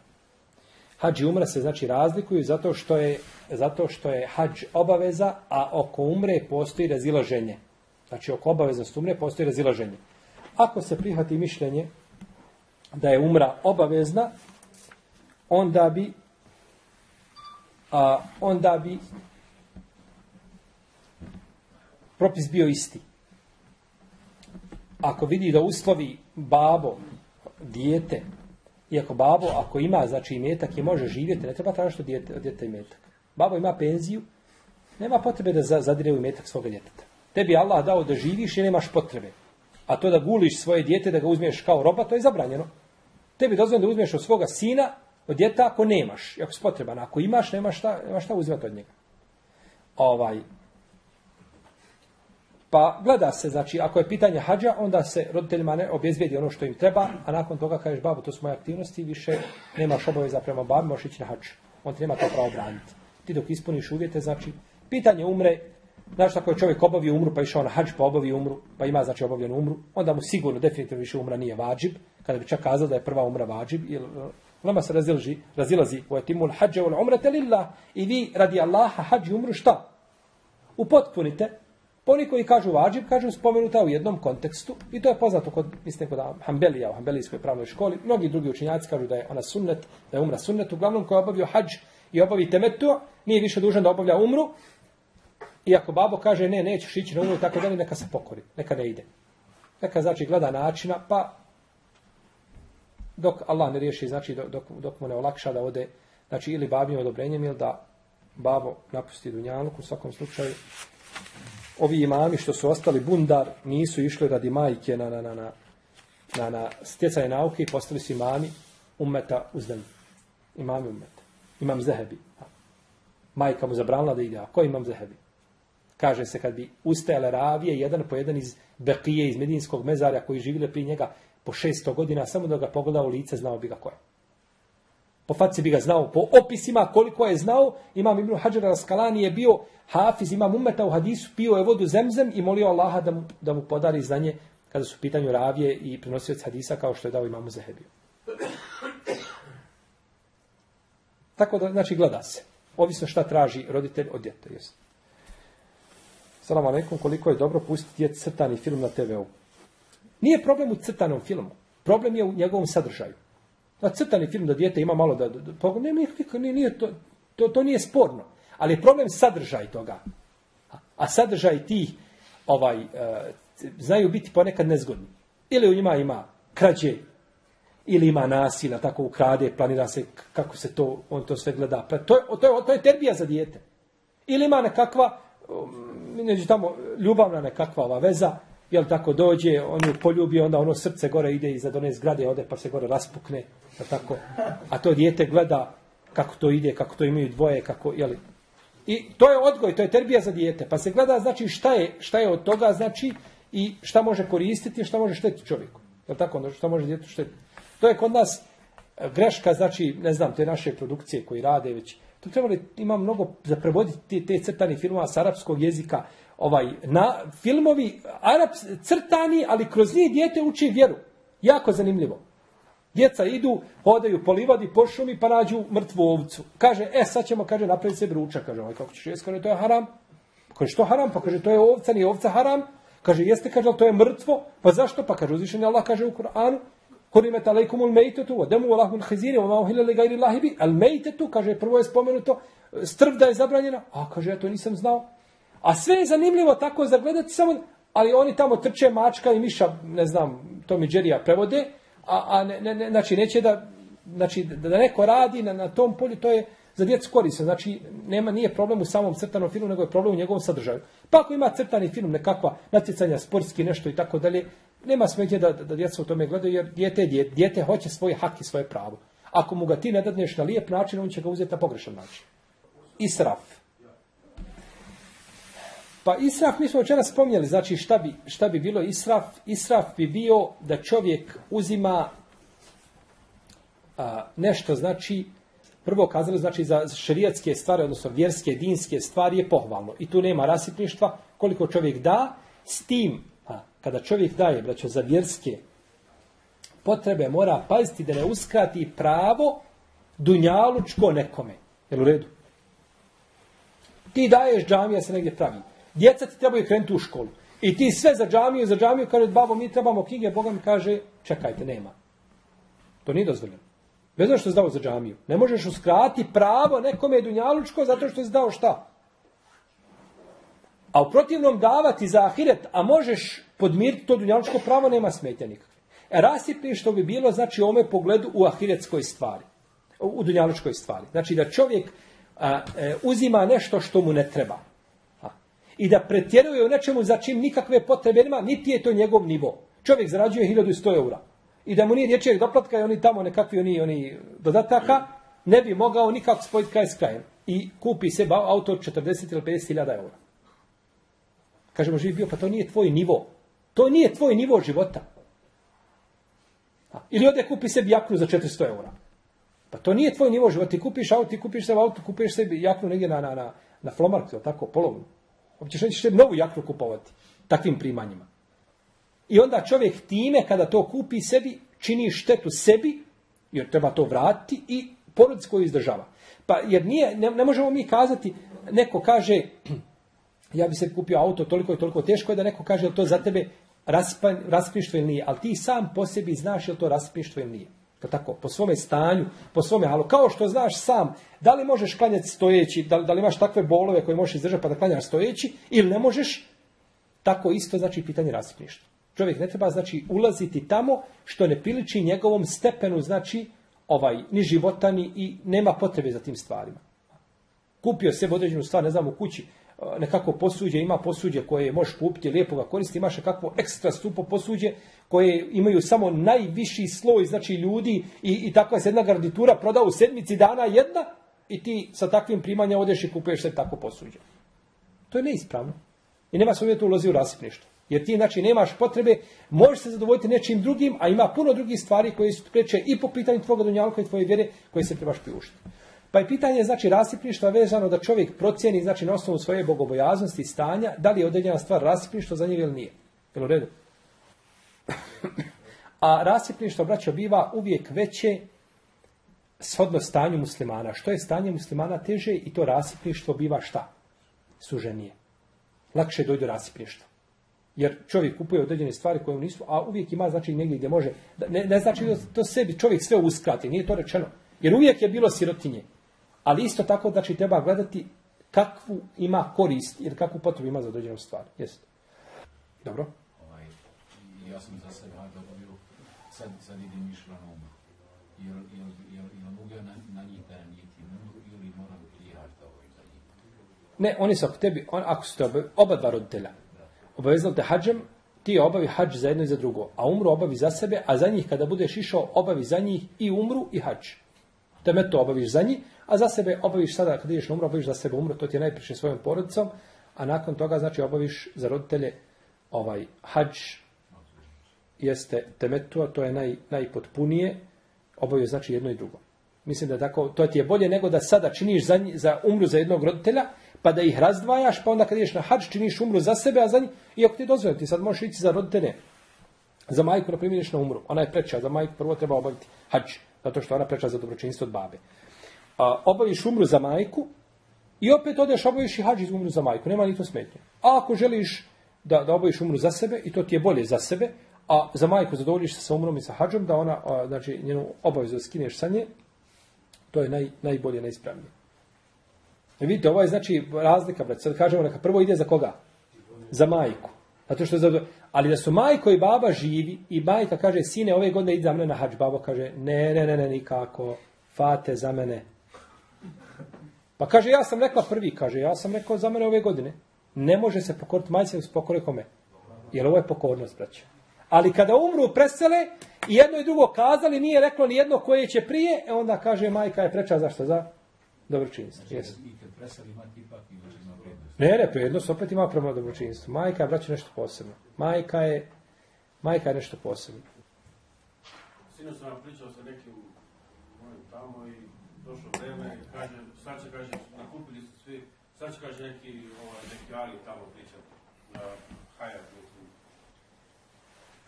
Hađ i umra se znači razlikuju zato što je, zato što je hađ obaveza, a oko umre postoji razilaženje. Znači oko obaveznosti umre postoji razilaženje. Ako se prihvati mišljenje da je umra obavezna, onda bi a, onda bi propis bio isti ako vidi da uslovi babo, dijete, iako babo, ako ima, znači imetak i može živjeti, ne treba tražiti od dijete, imetak. Babo ima penziju, nema potrebe da zadire u imetak svoga djeteta. Tebi Allah dao da živiš i nemaš potrebe. A to da guliš svoje dijete, da ga uzmeš kao roba, to je zabranjeno. Tebi dozvoljeno da uzmeš od svoga sina, od djeta ako nemaš, ako si potreban. Ako imaš, nemaš šta, nemaš šta uzimati od njega. Ovaj, Pa gleda se, znači, ako je pitanje hađa, onda se roditeljima ne obezbijedi ono što im treba, a nakon toga kažeš, babu, to su moje aktivnosti, više nemaš obaveza prema babi, možeš ići na hađ. On ti nema to pravo braniti. Ti dok ispuniš uvjete, znači, pitanje umre, znači, ako je čovjek obavio umru, pa išao na hađ, pa obavio umru, pa ima, znači, obavljenu umru, onda mu sigurno, definitivno više umra nije vađib, kada bi čak kazao da je prva umra vađib, jer Lama se razilazi, razilazi u etimul hađe ul umrate lillah i vi radi Allaha hađi umru šta? Upotpunite Oni koji kažu vađib, kažu spomenuta u jednom kontekstu i to je poznato kod, mislim, kod Hanbelija u Hanbelijskoj pravnoj školi. Mnogi drugi učinjaci kažu da je ona sunnet, da je umra sunnet. Uglavnom, ko je obavio hađ i obavi temetu, nije više dužan da obavlja umru. I ako babo kaže, ne, nećeš ići na umru, tako da neka se pokori, neka ne ide. Neka, znači, gleda načina, pa dok Allah ne riješi, znači, dok, dok mu ne olakša da ode, znači, ili babim odobrenjem, ili da babo napusti dunjaluk, u svakom slučaju, ovi imami što su ostali bundar nisu išli radi majke na, na, na, na, na, na stjecanje nauke i postali su imami umeta u zemlji. Imami umeta. Imam Zehebi. Majka mu zabranila da ide. A ko imam Zehebi? Kaže se kad bi ustajale ravije, jedan po jedan iz Bekije, iz Medinskog mezarja koji živile prije njega po 600 godina, samo da ga pogleda u lice, znao bi ga ko. Po faci bi ga znao, po opisima koliko je znao, imam Ibn Hajar al-Skalani je bio hafiz, imam umeta u hadisu, pio je vodu zemzem i molio Allaha da mu, da mu podari znanje kada su pitanju ravije i prenosioci hadisa kao što je dao imamu Zahebiju. Tako da, znači, gleda se. Ovisno šta traži roditelj od djeta. Jest. Salam alaikum, koliko je dobro pustiti djet crtani film na TV-u. Nije problem u crtanom filmu. Problem je u njegovom sadržaju. Da crtani film da dijete ima malo da, da, da ne, nije, nije to, to, to nije sporno. Ali je problem sadržaj toga. A sadržaj tih ovaj, uh, znaju biti ponekad nezgodni. Ili u njima ima krađe, ili ima nasila, tako ukrade, planira se kako se to, on to sve gleda. Pa to, je, to, je, to je terbija za dijete. Ili ima nekakva, um, neđe tamo, ljubavna nekakva ova veza, jel tako dođe, on ju poljubi, onda ono srce gore ide iza one zgrade, ode pa se gore raspukne, jel tako? A to dijete gleda kako to ide, kako to imaju dvoje, kako, jel? I to je odgoj, to je terbija za dijete. Pa se gleda, znači, šta je, šta je od toga, znači, i šta može koristiti, šta može štetiti čovjeku. Jel tako? Onda šta može djetu štetiti? To je kod nas e, greška, znači, ne znam, te naše produkcije koji rade već, to trebali, ima mnogo za prevoditi te, te crtani filmova s arapskog jezika, ovaj, na, filmovi, Arab, crtani, ali kroz njih dijete uči vjeru. Jako zanimljivo. Djeca idu, hodaju po livadi, po šumi, pa nađu mrtvu ovcu. Kaže, e, sad ćemo, kaže, napraviti se ručak. Kaže, ovaj, kako ćeš jesti? Kaže, to je haram. Kaže, što haram? Pa kaže, to je ovca, nije ovca haram. Kaže, jeste, kaže, to je mrtvo. Pa zašto? Pa kaže, uzvišen Allah kaže u Kur'anu, Hurimet alejkumul mejtetu, wa demu Allahul hiziri, wa ma uhilla li gajri Allahi bi. Al mejtetu, kaže, prvo je spomenuto, strv da je zabranjena. A kaže, ja to nisam znao. A sve je zanimljivo tako zagledati samo, ali oni tamo trče mačka i miša, ne znam, to mi Džerija prevode, a, a ne, ne, ne, znači neće da, znači da neko radi na, na tom polju, to je za djecu korisno. Znači, nema, nije problem u samom crtanom filmu, nego je problem u njegovom sadržaju. Pa ako ima crtani film, nekakva natjecanja, sportski nešto i tako dalje, nema smetnje da, da, da djeca u tome gledaju, jer dijete, dijete, dijete hoće svoj hak i svoje pravo. Ako mu ga ti ne dadneš na lijep način, on će ga uzeti na pogrešan način. Israf. Pa israf, mi smo včera spominjali, znači šta bi, šta bi bilo israf? Israf bi bio da čovjek uzima a, nešto, znači, prvo kazali, znači za šerijatske stvari, odnosno vjerske, dinske stvari je pohvalno. I tu nema rasipništva, koliko čovjek da, s tim, a, kada čovjek daje, braćo, za vjerske potrebe, mora paziti da ne uskrati pravo dunjalučko nekome. Jel u redu? Ti daješ džamija se negdje pravi. Djeca ti trebaju krenuti u školu. I ti sve za džamiju, za džamiju, kaže, babo, mi trebamo knjige, Boga mi kaže, čekajte, nema. To nije dozvoljeno. Bez što je zdao za džamiju. Ne možeš uskrati pravo nekome dunjalučko zato što je zdao šta? A u protivnom davati za ahiret, a možeš podmiriti to dunjalučko pravo, nema smetnja nikakve. E, rasipništvo bi bilo, znači, u ome pogledu u ahiretskoj stvari. U dunjalučkoj stvari. Znači, da čovjek e, uzima nešto što mu ne treba i da pretjeruje u nečemu za čim nikakve potrebe nema, niti je to njegov nivo. Čovjek zarađuje 1100 eura. I da mu nije dječjeg doplatka i oni tamo nekakvi oni, oni dodataka, ne bi mogao nikako spojiti kraj s krajem. I kupi se auto od 40 ili 50 hiljada eura. Kažemo, živi bio, pa to nije tvoj nivo. To nije tvoj nivo života. Ili ode kupi sebi jaknu za 400 eura. Pa to nije tvoj nivo života. Ti kupiš auto, ti kupiš sebi auto, kupiš sebi jaknu negdje na, na, na, na flomarku, tako, polovnu. Općeš nećeš sebi novu jaknu kupovati takvim primanjima. I onda čovjek time, kada to kupi sebi, čini štetu sebi, jer treba to vratiti, i porodic koju izdržava. Pa, jer nije, ne, ne možemo mi kazati, neko kaže, ja bi se kupio auto toliko i toliko teško je da neko kaže, to za tebe raspništvo ili nije. Ali ti sam po sebi znaš je to raspništvo ili nije. Tako, po svome stanju, po svome halu. Kao što znaš sam, da li možeš klanjati stojeći, da, da li imaš takve bolove koje možeš izdržati pa da klanjaš stojeći, ili ne možeš, tako isto znači pitanje rasipništva. Čovjek ne treba znači ulaziti tamo što ne priliči njegovom stepenu, znači ovaj ni života ni i nema potrebe za tim stvarima. Kupio se određenu stvar, ne znam, u kući, nekako posuđe, ima posuđe koje možeš kupiti, lijepo ga koristi, imaš nekakvo ekstra stupo posuđe koje imaju samo najviši sloj, znači ljudi i, i takva se jedna garnitura proda u sedmici dana jedna i ti sa takvim primanja odeš i kupuješ se tako posuđe. To je neispravno. I nema se uvijek ulazi u rasipništvo. Jer ti, znači, nemaš potrebe, možeš se zadovoljiti nečim drugim, a ima puno drugih stvari koje su preče i po pitanju tvoga dunjalka i tvoje vjere koje se trebaš priuštiti. Pa je pitanje, znači, rasipništva vezano da čovjek procjeni, znači, na osnovu svoje bogobojaznosti i stanja, da li je određena stvar rasipništvo za njega ili nije. Jel u redu? A rasipništvo, braćo, biva uvijek veće shodno stanju muslimana. Što je stanje muslimana teže i to rasipništvo biva šta? Suženije. Lakše dođe do rasipništva. Jer čovjek kupuje određene stvari koje nisu, a uvijek ima znači negdje gdje može. Ne, ne znači da to sebi čovjek sve uskrati, nije to rečeno. Jer uvijek je bilo sirotinje. Ali isto tako znači treba gledati kakvu ima korist ili kakvu potrebu ima za određenu stvar. Jeste. Dobro? Ja sam za sebe dobio, sad, sad idem išla na umru. Jel, jel, jel, jel mogu ja na, na njih prenijeti umru moram? Ne, oni su ako tebi, on, ako su te oba, dva roditelja, obavezali te hađem, ti obavi hađ za jedno i za drugo, a umru obavi za sebe, a za njih kada budeš išao, obavi za njih i umru i hađ. Te to obaviš za njih, a za sebe obaviš sada, kad ideš na umru, obaviš za sebe umru, to ti je najpriče svojom porodicom, a nakon toga, znači, obaviš za roditelje ovaj hađ, jeste temetu, a to je naj, najpotpunije, obavio znači jedno i drugo. Mislim da tako, to ti je bolje nego da sada činiš za, za umru za jednog roditelja, pa da ih razdvajaš, pa onda kad ideš na hađ činiš umru za sebe, a za njih, iako ti dozvoljeno, ti sad možeš ići za roditelje. Za majku, na primjer, na umru. Ona je preča, za majku prvo treba obaviti hađ, zato što ona preča za dobročinstvo od babe. A, obaviš umru za majku i opet odeš obaviš i hađ iz umru za majku. Nema ni to smetnje. A ako želiš da, da obaviš umru za sebe, i to ti je bolje za sebe, a za majku zadovoljiš se sa umrom i sa hađom, da ona, a, znači, njenu obavezu skineš sa nje, to je naj, najbolje, najispravnije. E vidite, ovo je znači razlika, brat. Sad kažemo, neka prvo ide za koga? Za majku. Zato što je. Ali da su majko i baba živi i majka kaže, sine, ove godine ide za mene na hađ. Babo kaže, ne, ne, ne, ne, nikako. Fate za mene. Pa kaže, ja sam rekla prvi, kaže, ja sam rekao za mene ove godine. Ne može se pokoriti majce, nego se pokore kome. Jer ovo je pokornost, braće. Ali kada umru presele i jedno i drugo kazali, nije reklo ni jedno koje će prije, e onda kaže majka je preča zašto? Za dobročinstvo. Yes. I kad preseli ipak. Ne, ne, prednost opet ima prema dobročinstvu. Majka je, braće, nešto posebno. Majka je, majka je nešto posebno. Sinoć sam vam pričao sa nekim tamo i došlo vreme i kaže, sad će, kaže, nakupili su svi, sad će, kaže, neki, ovaj, neki Ali tamo pričat na mislim,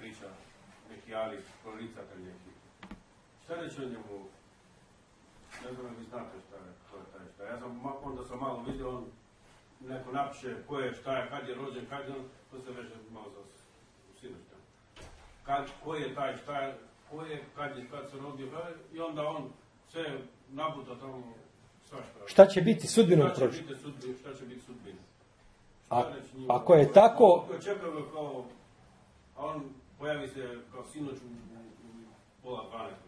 priča, neki Ali, proricatelj neki. Šta reći o njemu? Ne znam, vi znate šta je, ko je taj šta. Ja sam, onda sam malo vidio, on neko napiše ko je, šta je, kad je rođen, kad je on, to se veže malo za sinoć kad, ko je taj, šta je, ko je, kad je, kad se rodio, i onda on sve nabuta tamo svašta. Šta će biti sudbinom Šta će prođu? biti sudbina, šta će biti sudbina? A- ako je tako- Ako čeka ga kao, a on pojavi se kao sinoć u, u, u pola dvanaest.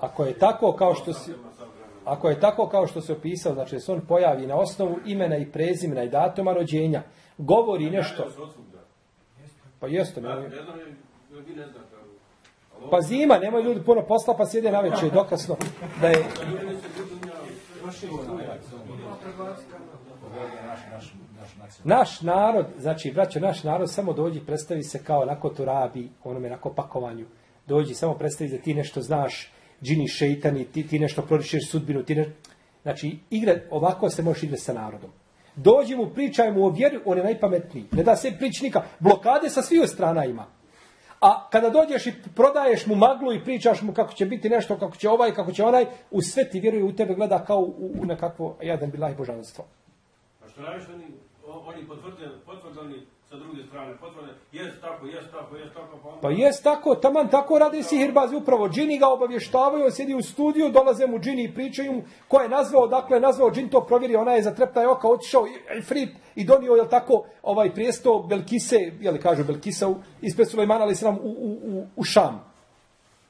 Ako je tako kao što si, ako je tako kao što se opisao, znači se on pojavi na osnovu imena i prezimena i datuma rođenja, govori nešto, pa jeste, ne, ne znam, vi ne znate. pa zima, nemoj ljudi puno posla, pa sjede na večer dokasno, da je, naš, narod, znači, braćo, naš narod samo dođi, predstavi se kao onako turabi, onome onako pakovanju, dođi, samo predstavi da ti nešto znaš, džini šeitani, ti, ti nešto proričeš sudbinu, ti ne... Znači, igra, ovako se možeš igrati sa narodom. Dođi mu, pričaj mu o vjeri, on je najpametniji. Ne da se priči nikak. Blokade sa svih strana ima. A kada dođeš i prodaješ mu maglu i pričaš mu kako će biti nešto, kako će ovaj, kako će onaj, u sve ti vjeruje u tebe gleda kao u, u nekakvo, jadan bilah božanstvo. A što oni, o- oni potvrde, potvrdani sa druge strane, potvrde, jest tako, jest tako, jest tako, pa. Pa jest tako, taman tako rade sihirbazi, upravo džini ga obavještavaju, on sjedi u studiju, dolaze mu džini i pričaju mu ko je nazvao, dakle je nazvao džin to provjeri, ona je za treptaj oka otišao i, i i donio, jel tako, ovaj prijesto Belkise, jel kažu Belkisa, ispred Sulejmana, ali se nam u, u, u, u Šam.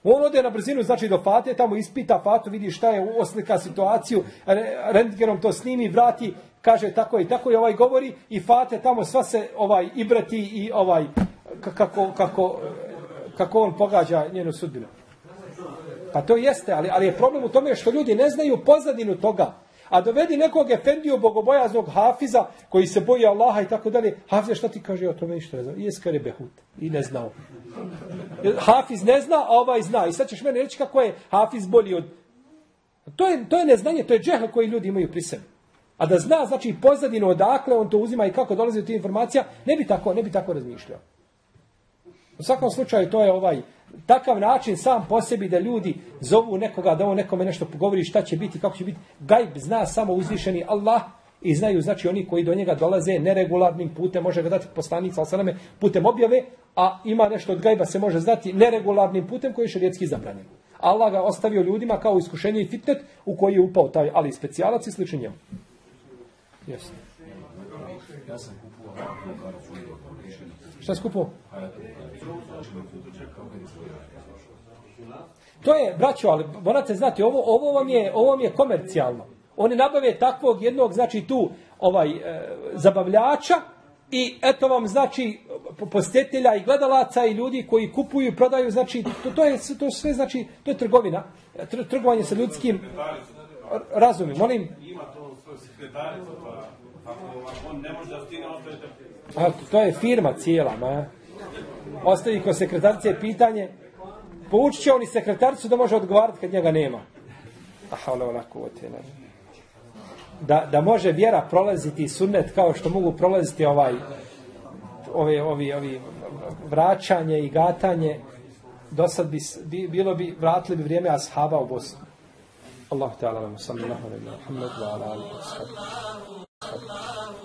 On ode na brzinu, znači do Fate, tamo ispita Fatu, vidi šta je, oslika situaciju, re- rentgenom to snimi, vrati, kaže tako i tako i ovaj govori i Fate tamo sva se ovaj ibrati i ovaj kako, kako, kako on pogađa njenu sudbinu. Pa to jeste, ali, ali je problem u tome što ljudi ne znaju pozadinu toga. A dovedi nekog efendiju bogobojaznog hafiza koji se boji Allaha i tako dalje. Hafize šta ti kaže o tome ništa ne znam. I eskare behut. I ne znao. Hafiz ne zna, a ovaj zna. I sad ćeš meni reći kako je Hafiz bolji od... To je, to je neznanje, to je džehl koji ljudi imaju pri sebi. A da zna, znači, pozadinu odakle on to uzima i kako dolazi do tih informacija, ne bi tako, ne bi tako razmišljao. U svakom slučaju to je ovaj takav način sam po sebi da ljudi zovu nekoga da on nekome nešto govori šta će biti, kako će biti. Gajb zna samo uzvišeni Allah i znaju znači oni koji do njega dolaze neregularnim putem, može ga dati poslanica al putem objave, a ima nešto od gajba se može znati neregularnim putem koji je šerijetski zabranjen. Allah ga ostavio ljudima kao iskušenje i fitnet u koji je upao taj ali specijalac i slični njemu. Rješenje. Šta skupo? To je, braćo, ali morate znati, ovo, ovo, vam je, ovo vam je komercijalno. Oni nabave takvog jednog, znači tu, ovaj, e, zabavljača i eto vam, znači, po- posjetitelja i gledalaca i ljudi koji kupuju i prodaju, znači, to, to je to sve, znači, to je trgovina, tr, trgovanje sa ljudskim razumom. Molim, Ima to svoju sekretaricu, pa ako, on ne može da stigne, to je firma cijela, ma. Ostavi ko sekretarice pitanje, poučit će oni sekretaricu da može odgovarati kad njega nema. Aha, ono onako, da, da može vjera prolaziti sunnet kao što mogu prolaziti ovaj ovi, ovi, ovi vraćanje i gatanje do sad bi, bi, bilo bi vratili bi vrijeme ashaba u Bosnu. Allah ta'ala, sallallahu alaihi wa sallam, wa ala wa sahbihi.